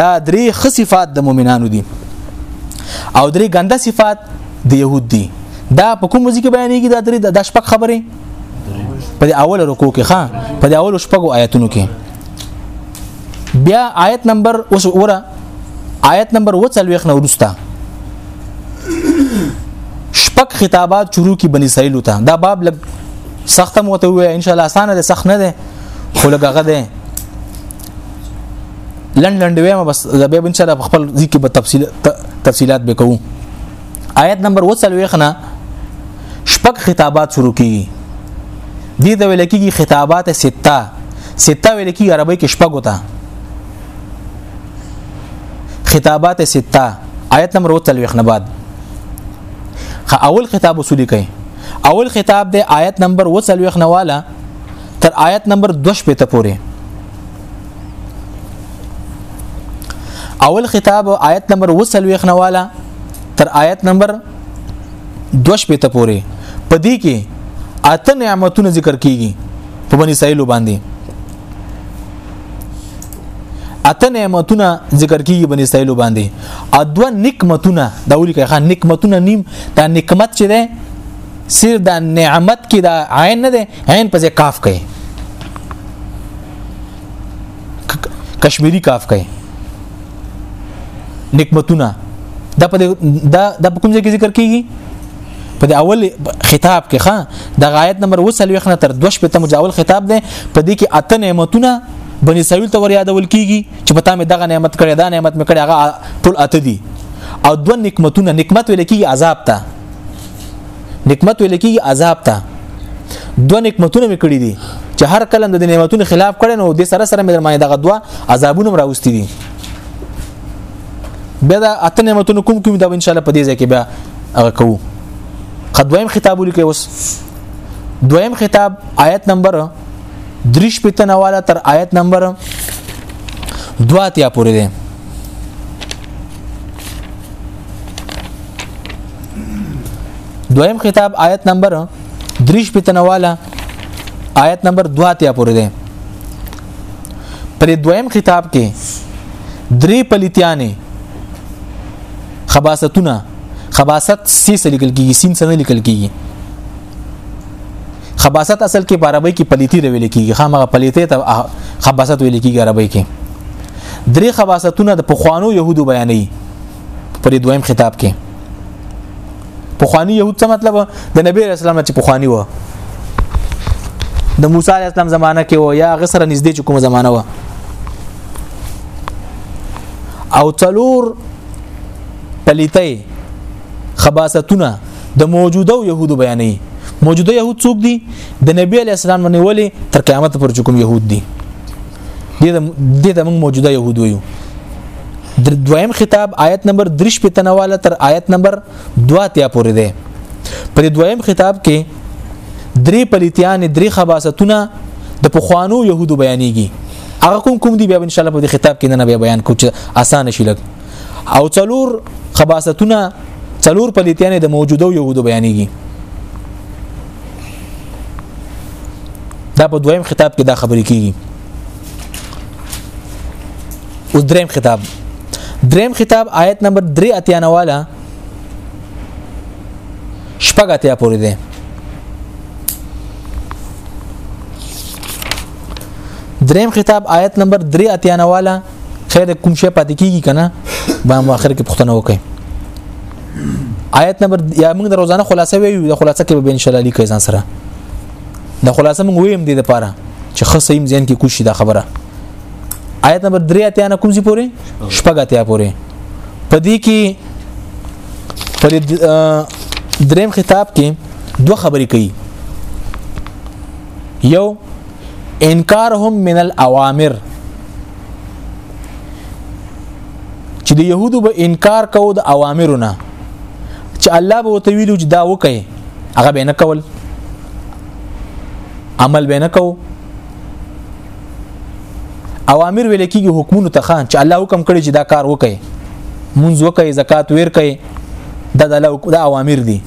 دا درې خصيفات د مؤمنانو دي او درې ګنده صفات د يهود دي دا په کوم ځکه بیانېږي دا درې د شپږ خبرې په اول رکو کې ښا په اول شپږو آیاتونو کې بیا آیت نمبر اوس وره آیت نمبر 40 نه ورسته شپږ خطابات شروع کی بنی اسرائیل ته دا باب لګ سخت مو ته وای ان شاء الله اسانه ده سخت نه ده خو لګغه ده لند لند وایم بس زبیب ان شاء الله خپل ذکر په تفصیل تفصيلات به کوو آیت نمبر 40 خنا شپږ خطابات شروع کیږي دې د ویل کېږي خطابات سته سته ویل کېږي عربی کې شپږ وتا خطابات سته آیت نمبر 40 نه بعد اول خطاب وصولي کوي اول خطاب د آیت نمبر 40 نه والا تر آیت نمبر 2 شپته پورې اول خطاب آیت نمبر 20 نواله تر آیت نمبر 2 شپته پورې په دې کې اته نعمتونه ذکر کیږي په بنی اسرائیل باندې اته نعمتونه ذکر کیږي بنی اسرائیل باندې ا دوه نعمتونه دا ولي کوي نعمتونه نیم دا نعمت چې ده سیر دا نعمت کې دا عین نه ده عین په کاف کوي کشمیری کاف کوي نعمتونه دا په دا د کوم ځای کې ذکر کیږي په اول خطاب کې ښا د غایت نمبر وصل وخت نه تر 2 په مجاول خطاب ده په دې کې اته نعمتونه بني اسرائیل ته ور یادول کیږي چې پتا مې دغه نعمت کړی دا نعمت مې کړی هغه ټول اته دي او دوه نعمتونه نعمت ویل کیږي عذاب ته نعمت ویل کېږي عذاب ته دوه نعمتونه مې کړې دي چې هر کله د نعمتونو خلاف کړي نو د سره سره مې درمانه دغه دوه عذابونه راوستي دي بیا دا اته نعمتونه کوم کوم دا ان شاء الله په دې ځای کې بیا هغه کوو قدویم خطاب ولیکي اوس دویم خطاب آیت نمبر دریش پته نواله تر آیت نمبر دواتیا پورې ده دویم خطاب آیت نمبر 3 پتنواله آیت نمبر 2 ته پورې ده پر دویم خطاب کې درې پلیتیانې خباستونه خباست سی سره لیکل کیږي سین سره لیکل کیږي خباست اصل کې عربی کې پلیتی له ویل کیږي خامغه پلیته ته خباست ویل کیږي عربی کې درې خباستونه د پخوانو يهودو بیانې په دې دویم خطاب کې پخوانی يهود څه مطلب د نبی رسول الله چې پخوانی و د موسی عليه السلام زمانہ کې و یا غسر نږدې چې کومه زمانہ و او څلور پلیتې خباستونه د موجوده يهودو بیانې موجوده يهود څوک دي د نبی عليه السلام باندې ولې تر قیامت پر چکم يهود دي دې د موږ موجوده يهودو یو دویم خطاب آیت نمبر 3 په تنواله تر آیت نمبر 2 تیا پورې دی په دویم خطاب کې درې پلیتیان درې خباستونه د پخوانو يهودو بیانېږي هغه کوم کوم دی بیا ان شاء الله په خطاب کې نه بیا بیان کوم چې اسانه شي لګ او څلور خباستونه څلور پلیتیان د موجوده يهودو بیانېږي دا په دویم خطاب کې دا خبرې کیږي اوس دریم خطاب دریم خطاب آیت نمبر 3 اتیا نواله شپږ اتیا پورې ده دریم خطاب آیت نمبر 3 اتیا نواله خیر کوم شی پاتې کیږي کنه به مو اخر کې پښتنه وکړي آیت نمبر یا موږ د روزانه خلاصه ویو د خلاصه کې به ان شاء الله لیکي ځان سره د خلاصه موږ ویم دي د پاره چې خصه يم ځین کې کوشي دا خبره آیت نمبر 3 اتیا نه کوم سی پورې شپږ اتیا پورې پدې کې پر دریم خطاب کې دوه خبرې کوي یو انکارهم من الاوامر چې د يهودو به انکار کوو د اوامرونه چې الله به وته ویلو چې دا وکړي هغه به نه کول عمل به نه کوو اوامر ویل کېږي حکمونو ته خان چې الله حکم کړی چې دا کار وکړي منځ وکړي زکات ور کړي دا د اوامر دي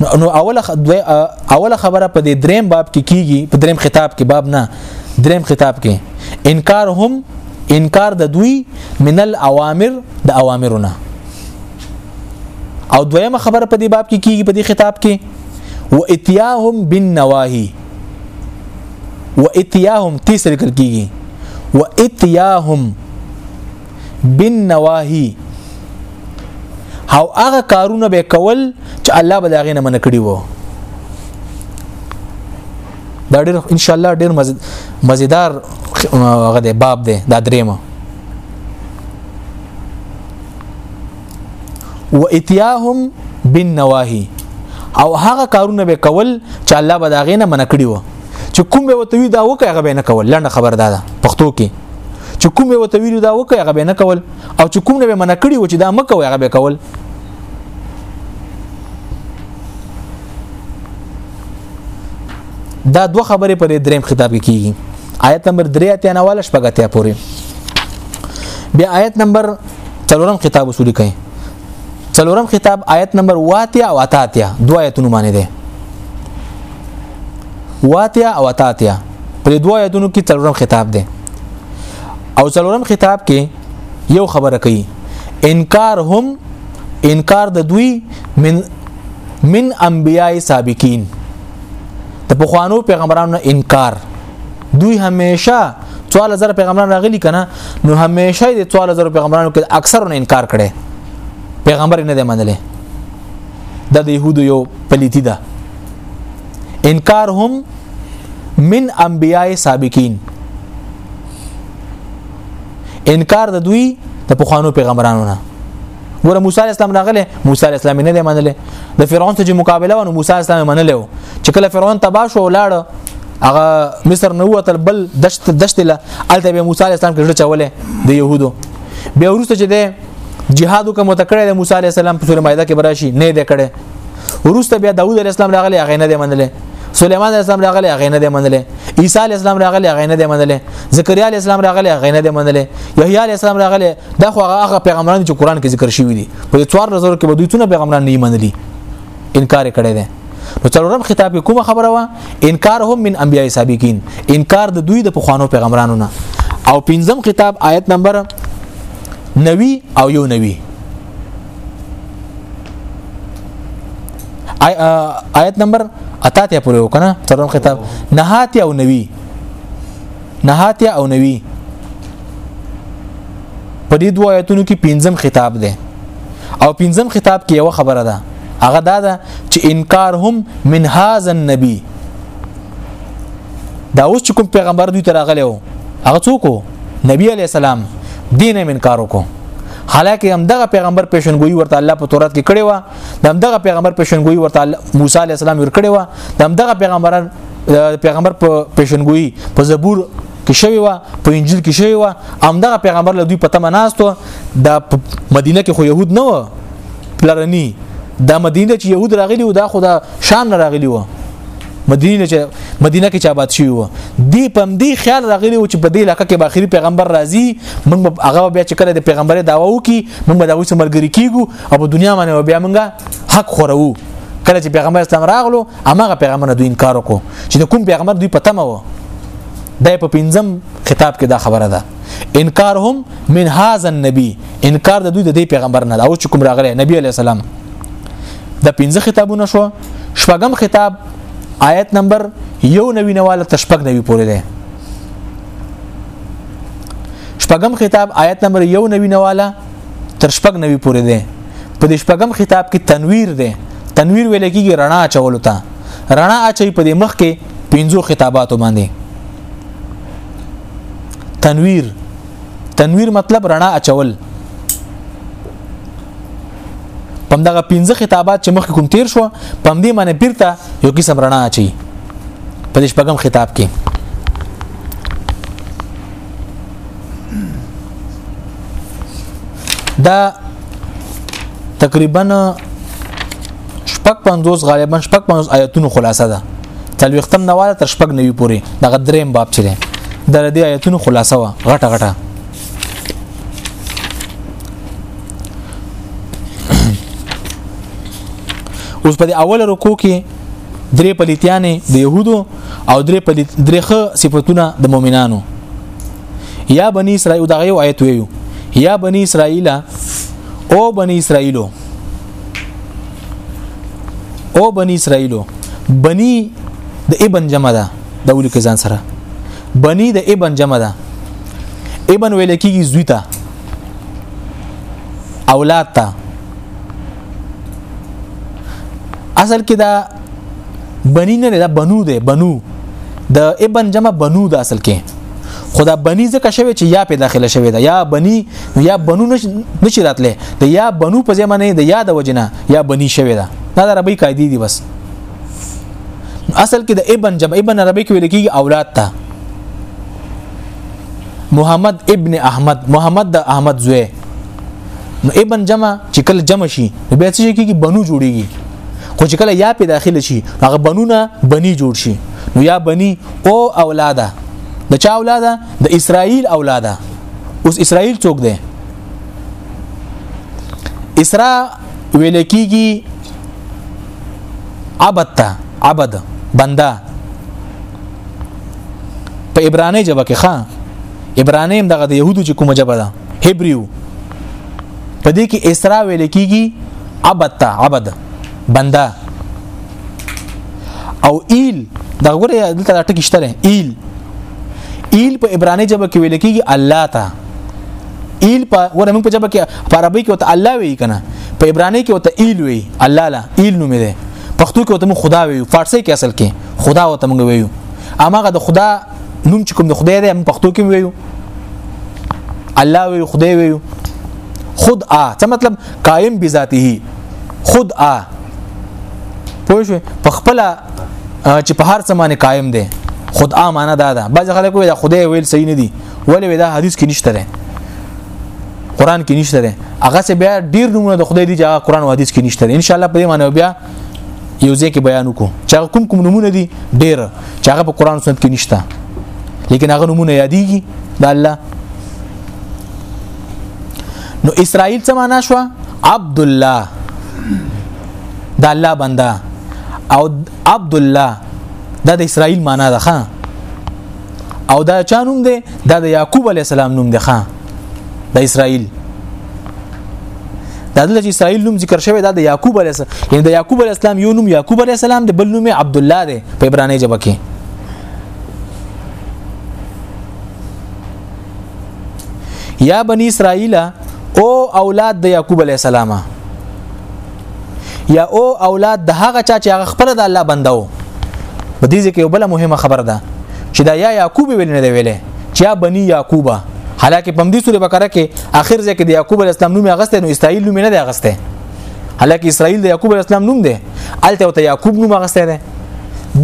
نو اوله اوله خبره په دې دریم باب کې کیږي په دریم خطاب کې باب نه دریم خطاب کې انکار هم انکار د دوی من الاوامر د اوامرونه او دویمه خبره په دې باب کې کیږي په دې خطاب کې و اتیاهم بالنواهی و اتیاهم تیسر کیږي و اتیاهم بن نواهی او هغه کارونه به کول چې الله به دا غینه من کړی وو دا ډېر ان شاء الله ډېر مزیدار هغه دی باب دی دا درېمه و اتیاهم بالنواهی او هغه کارونه به کول چې الله به دا غینه من کړی و چې کوم به وتوی دا وکه هغه به نه کول لنډه خبر ده پښتو کې چې کوم به ته ویلو دا وکړي هغه به نه کول او چې کوم نه به منع کړي و چې دا مکه وي هغه به کول دا دوه خبرې پر دریم خطاب کې کیږي آیت نمبر 3 اتیا نه والا شپږ اتیا پورې بیا آیت نمبر 3 خطاب وسولې کوي څلورم خطاب آیت نمبر واتیا او اتاتیا دو آیتونو باندې ده واتیا او اتاتیا پر دوه آیتونو کې څلورم خطاب ده او څلورم خطاب کې یو خبره کوي انکار هم انکار د دوی من من انبیای سابقین د پخوانو پیغمبرانو انکار دوی همیشه څوال زر پیغمبران راغلي کنه نو همیشه د څوال زر پیغمبرانو کې اکثر نه انکار کړي پیغمبر نه دی منلې دا د يهودو یو پلیتی ده انکار هم من انبیاء سابقین انکار د دوی د پخوانو پیغمبرانو نه ګوره موسی علی السلام راغله موسی علی السلام نه منله د فرعون سره مقابله ونه موسی علی السلام منله چې کله فرعون تبا شو لاړ هغه مصر نه وتل بل دشت دشت له الته به موسی علی السلام کې چولې د يهودو به ورسته چې د جهاد کوم تکړه د موسی علی السلام په سورې مایده کې براشي نه د کړه وروسته بیا داوود علی السلام راغلی هغه نه دی منلې سليمان علی السلام راغلی هغه نه دی منلې عیسی علی السلام راغلی هغه نه دی منلې زکریا علی السلام راغلی هغه نه دی منلې یحیی علی السلام راغلی دا خو هغه پیغمبران چې قران کې ذکر شوی دي په څوار نظر کې به دوی څونه پیغمبران نه منلي انکار کړي دي نو څلورم خطاب کومه خبره وا انکار هم من انبیای سابقین انکار د دوی د پخوانو پیغمبرانو نه او پنځم خطاب آیت نمبر 90 او یو 90 آیت نمبر اتا ته پورې وکنه ترم خطاب نهات او نوی نهات او نوی په دې دوه آیتونو کې پنځم خطاب دی او پنځم خطاب کې یو خبره ده هغه دا ده چې انکار هم من هاذا النبي دا اوس چې کوم پیغمبر دوی تر غلې وو هغه څوک وو نبی علی السلام دین انکار وکړو حالکه هم دغه پیغمبر پیشنګوئی ورته الله په تورات کې کړی و هم دغه پیغمبر پیشنګوئی ورته موسی علی السلام ور کړی و هم دغه پیغمبر پیغمبر په پیشنګوئی په زبور کې شوی و په انجیل کې شوی و هم دغه پیغمبر له دوی پته مناستو د مدینه کې خو يهود نه و پلرنی دا مدینه چې يهود راغلي و دا خو دا شام نه راغلي و مدینه چې مدینه کې چابات شوی و دی پم دی خیال راغلی و چې په دې علاقې کې به اخري پیغمبر راځي موږ هغه بیا چې کله د پیغمبر داوا وکي موږ به دا اوس مرګري کیګو او په دنیا باندې بیا موږ حق خورو کله چې پیغمبر اسلام راغلو هغه پیغمبر دوی انکار وکړو چې د کوم پیغمبر دوی پته مو دا په پنځم خطاب کې دا خبره ده انکارهم من هاذا النبي انکار د دوی د پیغمبر نه او چې کوم راغلی نبی علی السلام د پنځه خطابونه شو شپږم خطاب آیت نمبر یو نوی نواله تشپک نوی پورې ده شپږم خطاب آیت نمبر یو نوی نواله تر شپږ نوی پورې ده په دې شپږم خطاب کې تنویر ده تنویر ویل کېږي رڼا اچولو ته رڼا اچي په دې مخ کې پنځو خطاباتو باندې تنویر تنویر مطلب رڼا اچول پم دغه پنځه خطابات چې مخکې کوم تیر شو پم دې باندې بیرته یو قسم رڼا اچي په دې شپږم خطاب کې دا تقریبا شپږ پنځوس غالبا شپږ پنځوس آیتونو خلاصه ده تلويختم نواله تر شپږ نوي پوري دغه دریم باب چره د دې آیتونو خلاصه وا غټه غټه اوس په اول رکو کې درې پلیتیانې د يهودو او درې پلیت درې خ صفاتونه د مؤمنانو یا بنی اسرائیل دغه یو آیت ویو یا بنی اسرائیل او بنی اسرائیلو او بنی اسرائیلو بنی د ابن جمع ده د ولیک ځان سره بنی د ابن جمع ده ابن ویل کیږي زوی ته اولاد ته اصل کې دا بنی نه دا بنو دی بنو د ابن جمع بنو د اصل کې خدا بنی ځکه شوی چې یا په داخله شوی دا یا بنی یا بنو نشی راتله د یا بنو په ځای باندې د یا د وجنه یا بنی شوی دا دا د عربی قاعده دی بس اصل کې د ابن جمع ابن عربی کې ویل کېږي اولاد ته محمد ابن احمد محمد د احمد زوی نو ابن جمع چې کله جمع شي بیا څه کېږي بنو جوړيږي خو چې کله یا په داخله شي هغه بنونه بني جوړ شي نو یا بني او اولاده د چا اولاده د اسرائیل اولاده اوس اسرائیل څوک دی اسرا ویل کېږي عبد ته عبد بنده په عبرانی ژبه کې ښا عبرانی هم دغه د يهودو چې کومه ژبه ده هبريو په دې کې اسرا ویل کېږي عبد ته عبد بنده او ایل دا غوړې دلته ټکی شته ایل ایل په عبرانی ژبه کې ویل کېږي الله ته ایل په ور موږ په جبه کې په عربی کې وته الله وی کنه په عبرانی کې وته ایل وی الله لا ایل نوم دی پښتو کې ته موږ خدا ویو فارسی کې اصل کې خدا او ته موږ ویو اماغه د خدا نوم چې کوم د خدای دی موږ پښتو کې ویو الله ویو خدای ویو خود آ څه مطلب قائم بذاته خود آ پوه شو په خپل چې په هر څه باندې قائم دی خود آ معنا دا ده بعض خلک وایي دا خدای ویل صحیح نه دی ولې دا حدیث کې نشته قران کې نشته ده هغه څه بیا ډیر نمونه د خدای دی چې هغه قران او حدیث کې نشته ده ان شاء الله په دې معنی بیا یو ځای کې بیان وکړو چې هغه کوم کوم نمونه دي ډیر چې هغه په قران سنت کې نشته لیکن هغه نمونه یادېږي د الله نو اسرائیل څه معنا شو عبد الله د الله بنده او عبد الله دا د اسرائیل معنا ده ښا او دا چا نوم دی دا د یعقوب علی السلام نوم دی خان د اسرائیل دا د اسرائیل نوم ذکر شوی دا د یعقوب علی السلام یعنی د یعقوب علی السلام یو نوم یعقوب علی السلام د بل نوم عبد الله دی په عبرانی ژبه کې یا بنی اسرائیل او اولاد د یعقوب علی السلام یا او اولاد د هغه چا چې هغه خپل د الله بنده وو په دې ځکه یو بل مهمه خبره ده چې دا یا یعقوب ویل نه دی ویلې چې یا بنی یعقوبه حالکه په دې سورې بقره کې اخر ځکه د یعقوب علی السلام نوم اغسته نو اسرائیل نوم نه دی اغسته حالکه اسرائیل د یعقوب علی السلام نوم دی الته او ته یعقوب نوم اغسته دی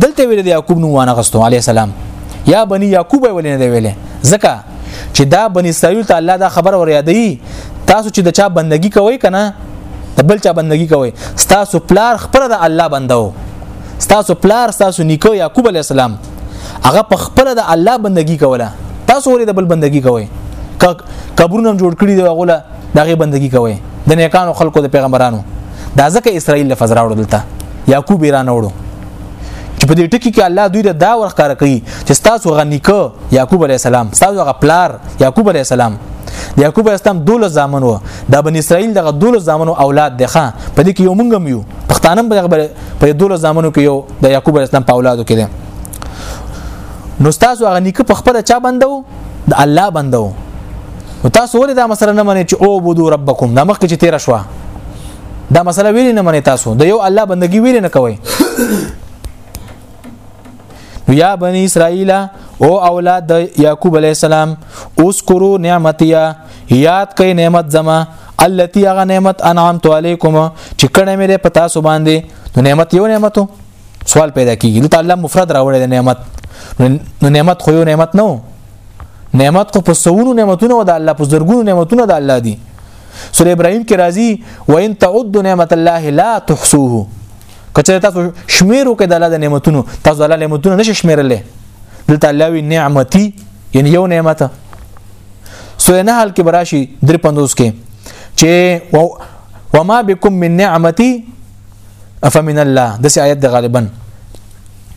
دلته ویل د یعقوب نوم وانه غستو علی السلام یا بنی یعقوب ویل نه دی ویلې ځکه چې دا بنی اسرائیل ته الله دا خبر ور یادوي تاسو چې د چا بندگی کوئ کنه د بل چا بندگی کوئ تاسو پلار خپل د الله بندو تاسو پلار تاسو نیکو یعقوب علی السلام هغه په خپل د الله بندگی کوله تاسو ولې د بل بندگی کوئ قبرونه جوړ کړی دی غوله دغه بندگی کوي د نیکانو خلکو د پیغمبرانو دا ځکه اسرائیل لفظ راوړل تا یعقوب ایران وړو چې په دې ټکی کې الله دوی ته دا ورخاره کوي چې تاسو غنیکه یعقوب علی السلام تاسو هغه پلار یعقوب علی السلام د یعقوب علی السلام دوله ځامن و د بن اسرائیل دغه دوله ځامن اولاد دی ښا په دې کې یو مونږ یو پښتانم په په دوله ځامنو کې یو د یعقوب علی السلام په اولادو کې دی نو تاسو هغه نیکه په خپل چا بندو د الله بندو نو تاسو ولې دا مسله نه منئ چې او بودو ربکم دا مخکې چې تیر شوه دا مسله ویلې نه منې تاسو د یو الله بندگی ویلې نه کوي نو یا بنی اسرائیل او اولاد د یعقوب علی السلام اذکرو نعمتیا یاد کړئ نعمت زما التي هغه نعمت انعمت علیکم چې کړه مې په تاسو باندې نو نعمت یو نعمتو سوال پیدا کیږي د الله مفرد راوړی د نعمت نو نعمت خو یو نعمت نه نعمت خو په سونو نعمتونه او د الله په زرګونو نعمتونه د الله دي سوره ابراهيم کې راځي وان تعد نعمت الله لا تحصوه کچې تاسو شمیرو کې د الله د نعمتونو تاسو الله نعمتونه نشئ شمیرلې دلته الله وی نعمتي یعنی یو نعمت سوره نحل کې براشي 350 کې چې وما بكم من نعمتي افمن الله د سې آیت د غالبا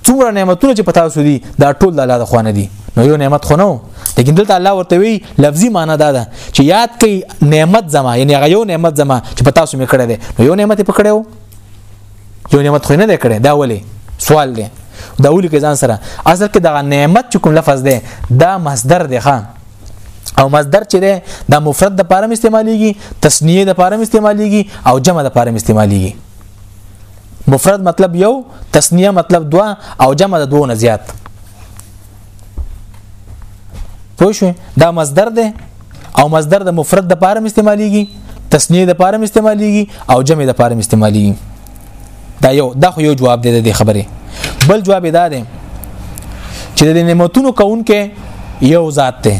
څومره نعمتونه چې پتا سو دي دا ټول د الله د خوانه دي نو یو نعمت خو نه و لیکن دلته الله ورته وی لفظي معنی دا ده چې یاد کړئ نعمت زما یعنی هغه یو نعمت زما چې پتا سو مې کړی دی نو یو نعمت یې پکړیو یو نعمت خو نه دی کړی دا ولې سوال دی دا ولې کې ځان سره اصل کې دا نعمت چې کوم لفظ دی دا مصدر دی خان او مصدر چې ده د مفرد د پاره استعماليږي تسنیه د پاره استعماليږي او جمع د پاره استعماليږي مفرد مطلب یو تسنیه مطلب دوا او جمع د دوه نه زیات پوه شو دا مصدر ده او مصدر د مفرد د پاره استعماليږي تسنیه د پاره استعماليږي او جمع د پاره استعماليږي دا یو دا خو یو جواب دی د خبرې بل جواب دا دی چې د نعمتونو کونکي یو ذات دی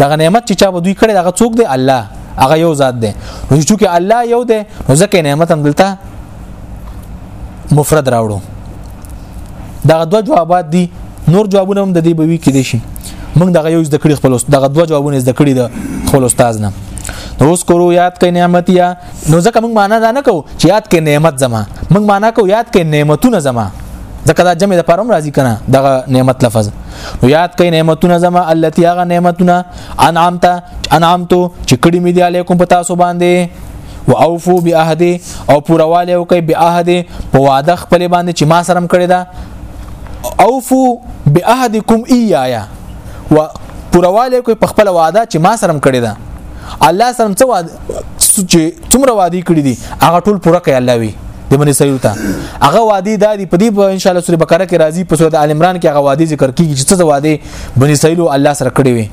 دغه نعمت چې چا به دوی کړی دغه څوک دی الله هغه یو ذات دی نو چې الله یو دی نو ځکه نعمت هم دلته مفرد راوړو دغه دوه جوابات دي نور جوابونه هم د دې بوي کې دي شي موږ دغه یو د کړي خپل دغه دوه جوابونه د کړي د خپل استاد نه اوس کورو یاد کړئ نعمتیا نو ځکه موږ معنا دا نه کو چې یاد کې نعمت زما موږ معنا کو یاد کې نعمتونه زما ځکه دا جمع د پرم راضی کنه دغه نعمت لفظ نو یاد کې نعمتونه زما التي هغه نعمتونه انعامت انعامت چې کړي مې دي علیکم پتا سو باندې واوفو بعهدي او پورواله او کوي بعهدي په وعده خپل باندې چې ما سره کړی دا اوفو بعهدکم ایایا و پورواله کوي په خپل وعده چې ما سره کړی دا الله سره څه چې څومره وادي کړی دي هغه ټول پوره کوي الله وی د بنی اسرائیل ته هغه وادي دا دی په دې په ان شاء الله سوره بقره کې راځي په سوره ال عمران کې هغه وادي ذکر کیږي چې څه وادي بنی اسرائیل الله سره کړی وي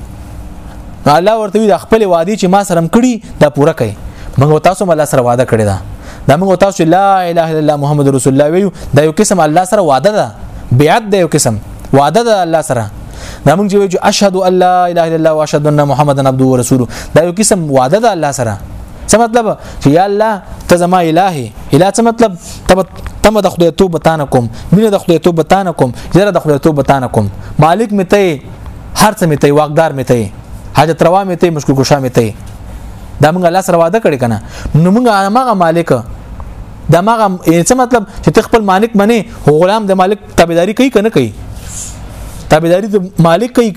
الله ورته وی د خپل وادي چې ما سره کړی دا پوره کوي موږ تاسو مله سره وعده کړی دا دا موږ تاسو لا اله الا الله محمد رسول الله ویو دا یو قسم الله سره وعده ده بیعت ده یو قسم وعده ده الله سره دا موږ چې وایو اشهد ان لا اله الا الله واشهد ان محمدن عبده ورسوله دا یو قسم وعده ده الله سره څه مطلب چې یا الله ته زما الهي اله څه مطلب تب تم د خدای توب تان کوم مینه د خدای توب تان کوم زره د خدای توب تان کوم مالک می ته هر څه می ته واقدار می ته حاجت روا می ته مشکل کوشا می ته دا موږ الله سره وعده کړی کنه نو موږ هغه مالک دا مغه څه مطلب چې ته خپل مالک منې غلام د مالک تابعداري کوي کنه کوي تابعداري د مالک کوي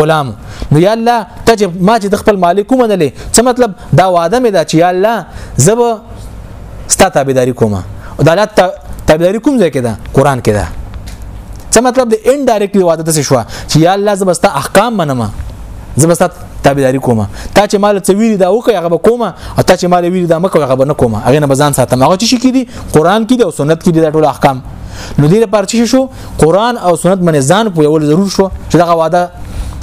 غلام نو یا الله ته چې ما چې د خپل مالک کوم نه لې څه مطلب دا وعده مې دا چې یا الله زب ستا تابعداري کوم او دا لات تابعداري کوم ځای کې دا قران کې دا څه مطلب د انډایرکټلی وعده د څه شو چې یا الله زب ستا احکام منم زب ستا تابعداري کوم تا چې مال څه ویری دا وکي هغه کوم او تا چې مال ویری دا مکه هغه نه کوم هغه نه بزان ساتم هغه چې شي کې دي قران کې دي او سنت کې دي دا ټول احکام نو دې لپاره چې شو قران او سنت باندې ځان پویول ضرور شو چې دغه وعده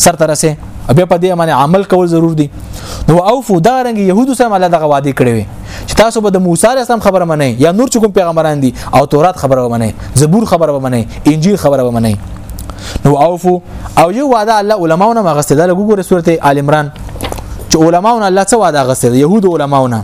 سر ته رسې بیا په دې باندې عمل کول ضرور دي نو اوفو دا رنګ يهودو سره الله دغه وعده کړې وي چې تاسو به د موسی عليه السلام خبره منئ یا نور چې کوم پیغمبران دي او تورات خبره منئ زبور خبره منئ انجیل خبره منئ نو اوفو او یو وعده الله علماونه مغسته ده لګوره سورته آل عمران چې علماونه الله څه وعده غسته ده يهود علماونه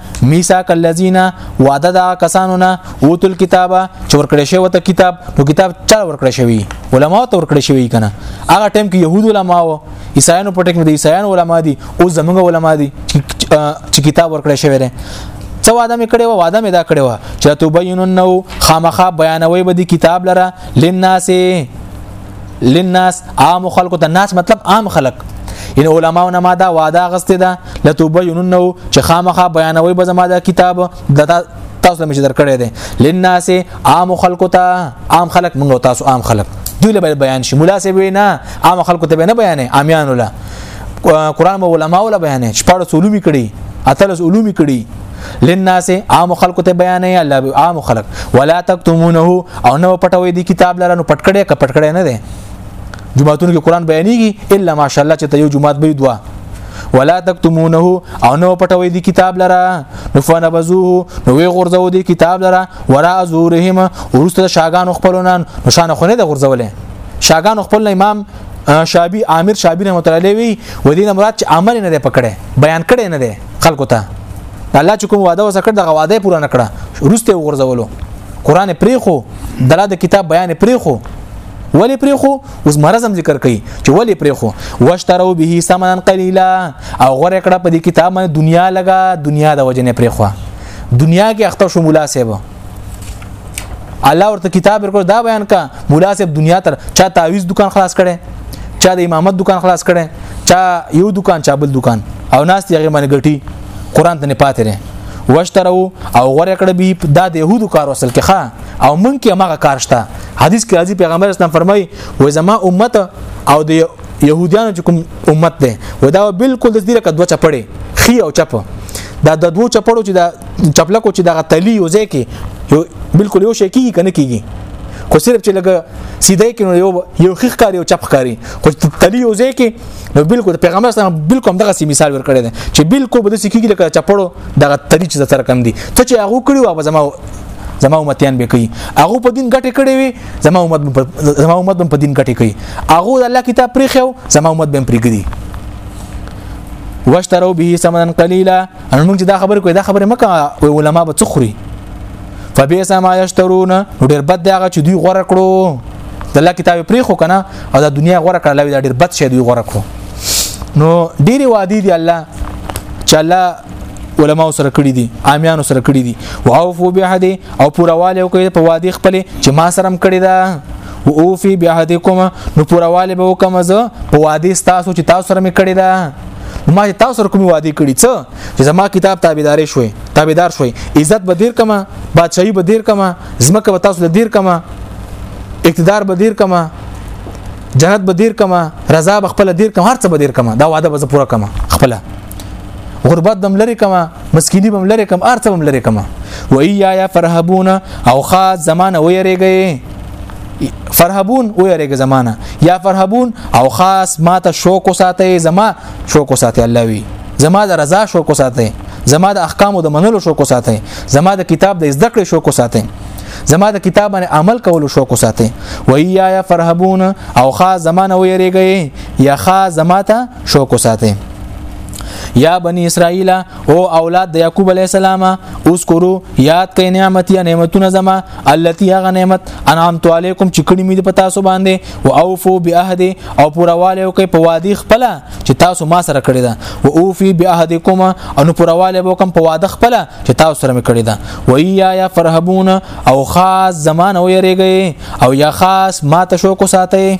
میثاق الذین وعده دا کسانو نه اوتل کتابه چې ورکړې شوی ته کتاب نو کتاب چا ورکړې شوی علما ته ورکړې شوی کنه هغه ټیم کې يهود علما او عیسایانو په ټیم کې د عیسایانو علما دي او زمونږ علما دي چې کتاب ورکړې شوی دی څه واده مې کړې و واده مې دا کړې و چې تو بینن نو خامخا بیانوي به دي کتاب لره لناس للناس عام خلکو ته ناس مطلب عام خلک ان علماو نه ما دا وعده غستې ده لتوبه یوننو چې خامخا بیانوي به زما دا کتاب د تاسو مې درکړې ده للناس عام خلکو ته عام خلک موږ تاسو عام خلک دوی له بیان شي مولا سی وینا عام خلکو ته نه بیانې عامیان ولا قران به علماو له بیانې چې پاړو علومي کړي اتلس علومي کړي للناس عام خلق ته بیان یا الله عام خلق ولا تکتمونه او نو پټوي دی کتاب لره نو پټکړې ک پټکړې نه ده جمعهتون کې قران بیانېږي الا ماشاءالله چې ته یو جمعه به دوا ولا تکتمونه او نو پټوي دی کتاب لره نو فنبذوه نو وی غرزو دی کتاب لره ورا زورهم ورسته شاګان خپلونه نو شان خونه ده غرزولې شاګان خپل امام شابی عامر شابی رحمت الله علیه وی ودین مراد چې عمل نه دی پکړه بیان کړي نه دی خلکو ته الله چې کوم وعده وسکړ دغه وعده پوره نکړه روسته وغورځولو قران پرې خو دلا د کتاب بیان پرې خو ولی پرې خو اوس مرزم ذکر کوي چې ولی پرې خو واشترو به سمنن قليلا او غره کړه په دې کتاب باندې دنیا لګا دنیا د وجنه پرې خو دنیا کې اخته شو مولا صاحب الله ورته کتاب ورکړ دا بیان کا مولا صاحب دنیا تر چا تعویز دکان خلاص کړي چا د امامت دکان خلاص کړي چا یو دکان چا بل دکان او ناس یې باندې ګټي قران ته نه پاتې نه واشترو او غره کړه به دا د يهودو کار وصل کې ښا او مونږ کې هغه کار شته حدیث کې راځي پیغمبر اسلام فرمایي و زما امت او د يهودانو چې کوم امت ده و دا بالکل د دې لکه دوه چپړې خي او چپ دا د دوه چپړو چې دا چپلکو چې دغه تلی یو ځای کې یو بالکل یو شي کیږي کنه کیږي خو صرف چې لګ سیده کې نو یو یو خخ کاری او چپ کاری خو تلی یو ځای کې نو بالکل پیغمبر سره بالکل دغه سی مثال ورکړی دی چې بالکل بده سکیږي لکه چپړو دغه تلی چې سره کم دي ته چې هغه کړی و زما زما امتیان به کوي هغه په دین ګټه کړي وي زما امت زما امت په دین ګټه کوي هغه د الله کتاب پرې خو زما امت به پرې ګري واشتروا به ثمنا قليلا ان موږ چې دا خبره کوي دا خبره مکه وي علما به څخري فبئس ما یشترون ډیر بد دی هغه چې دوی غوړه کړو د الله کتاب پرې خو کنه او د دنیا غوړه کړل وی دا ډیر بد شی دوی غوړه کړو نو ډیر وادي دی الله چې الله علما سره کړی دي عامیان سره کړی دي او اوفو به دي او پورواله او کوي په وادي خپل چې ما سره کړی دا او اوفي به دي کوم نو پورواله به کوم زه په وادي تاسو چې تاسو سره مې کړی دا نو ما تاسو سره کوم وعده کړی څه چې زما کتاب تابعداري شوي تابعدار شوي عزت به دیر کما بادشاہي به دیر کما زمکه به تاسو دیر کما اقتدار به دیر کما جنت به دیر کما رضا به خپل دیر کما هر څه به دیر کما دا وعده به پوره کما خپل غربت دم لري کما مسکینی بم لري کم ارته بم لري کما و ایا یا فرهبون او خاص زمانه ویریږي فرهبون او یریګ زمانہ یا فرهبون او خاص ما ته شوق وساته زما شوق وساته الله وی زما د رضا شوق وساته زما د احکامو د منلو شوق وساته زما د کتاب د زده کړې شوق وساته زما د کتاب باندې عمل کولو شوق وساته و یا یا فرهبون او خاص زمانه و یریګ یا خاص زما ته شوق وساته یا بنی اسرائیل او اولاد د یعقوب علی السلام اوس کورو یاد کړئ نعمت یا نعمتونه زما التي هغه نعمت انعمت علیکم چې کړی مې په تاسو باندې او اوفو بعهد او پورواله کوي په وادي خپل چې تاسو ما سره کړی دا او اوفي بعهدکم ان پورواله وکم په واده خپل چې تاسو سره مې کړی دا و یا یا فرحبون او خاص زمانه ويریږي او یا خاص ما ته شوق ساتي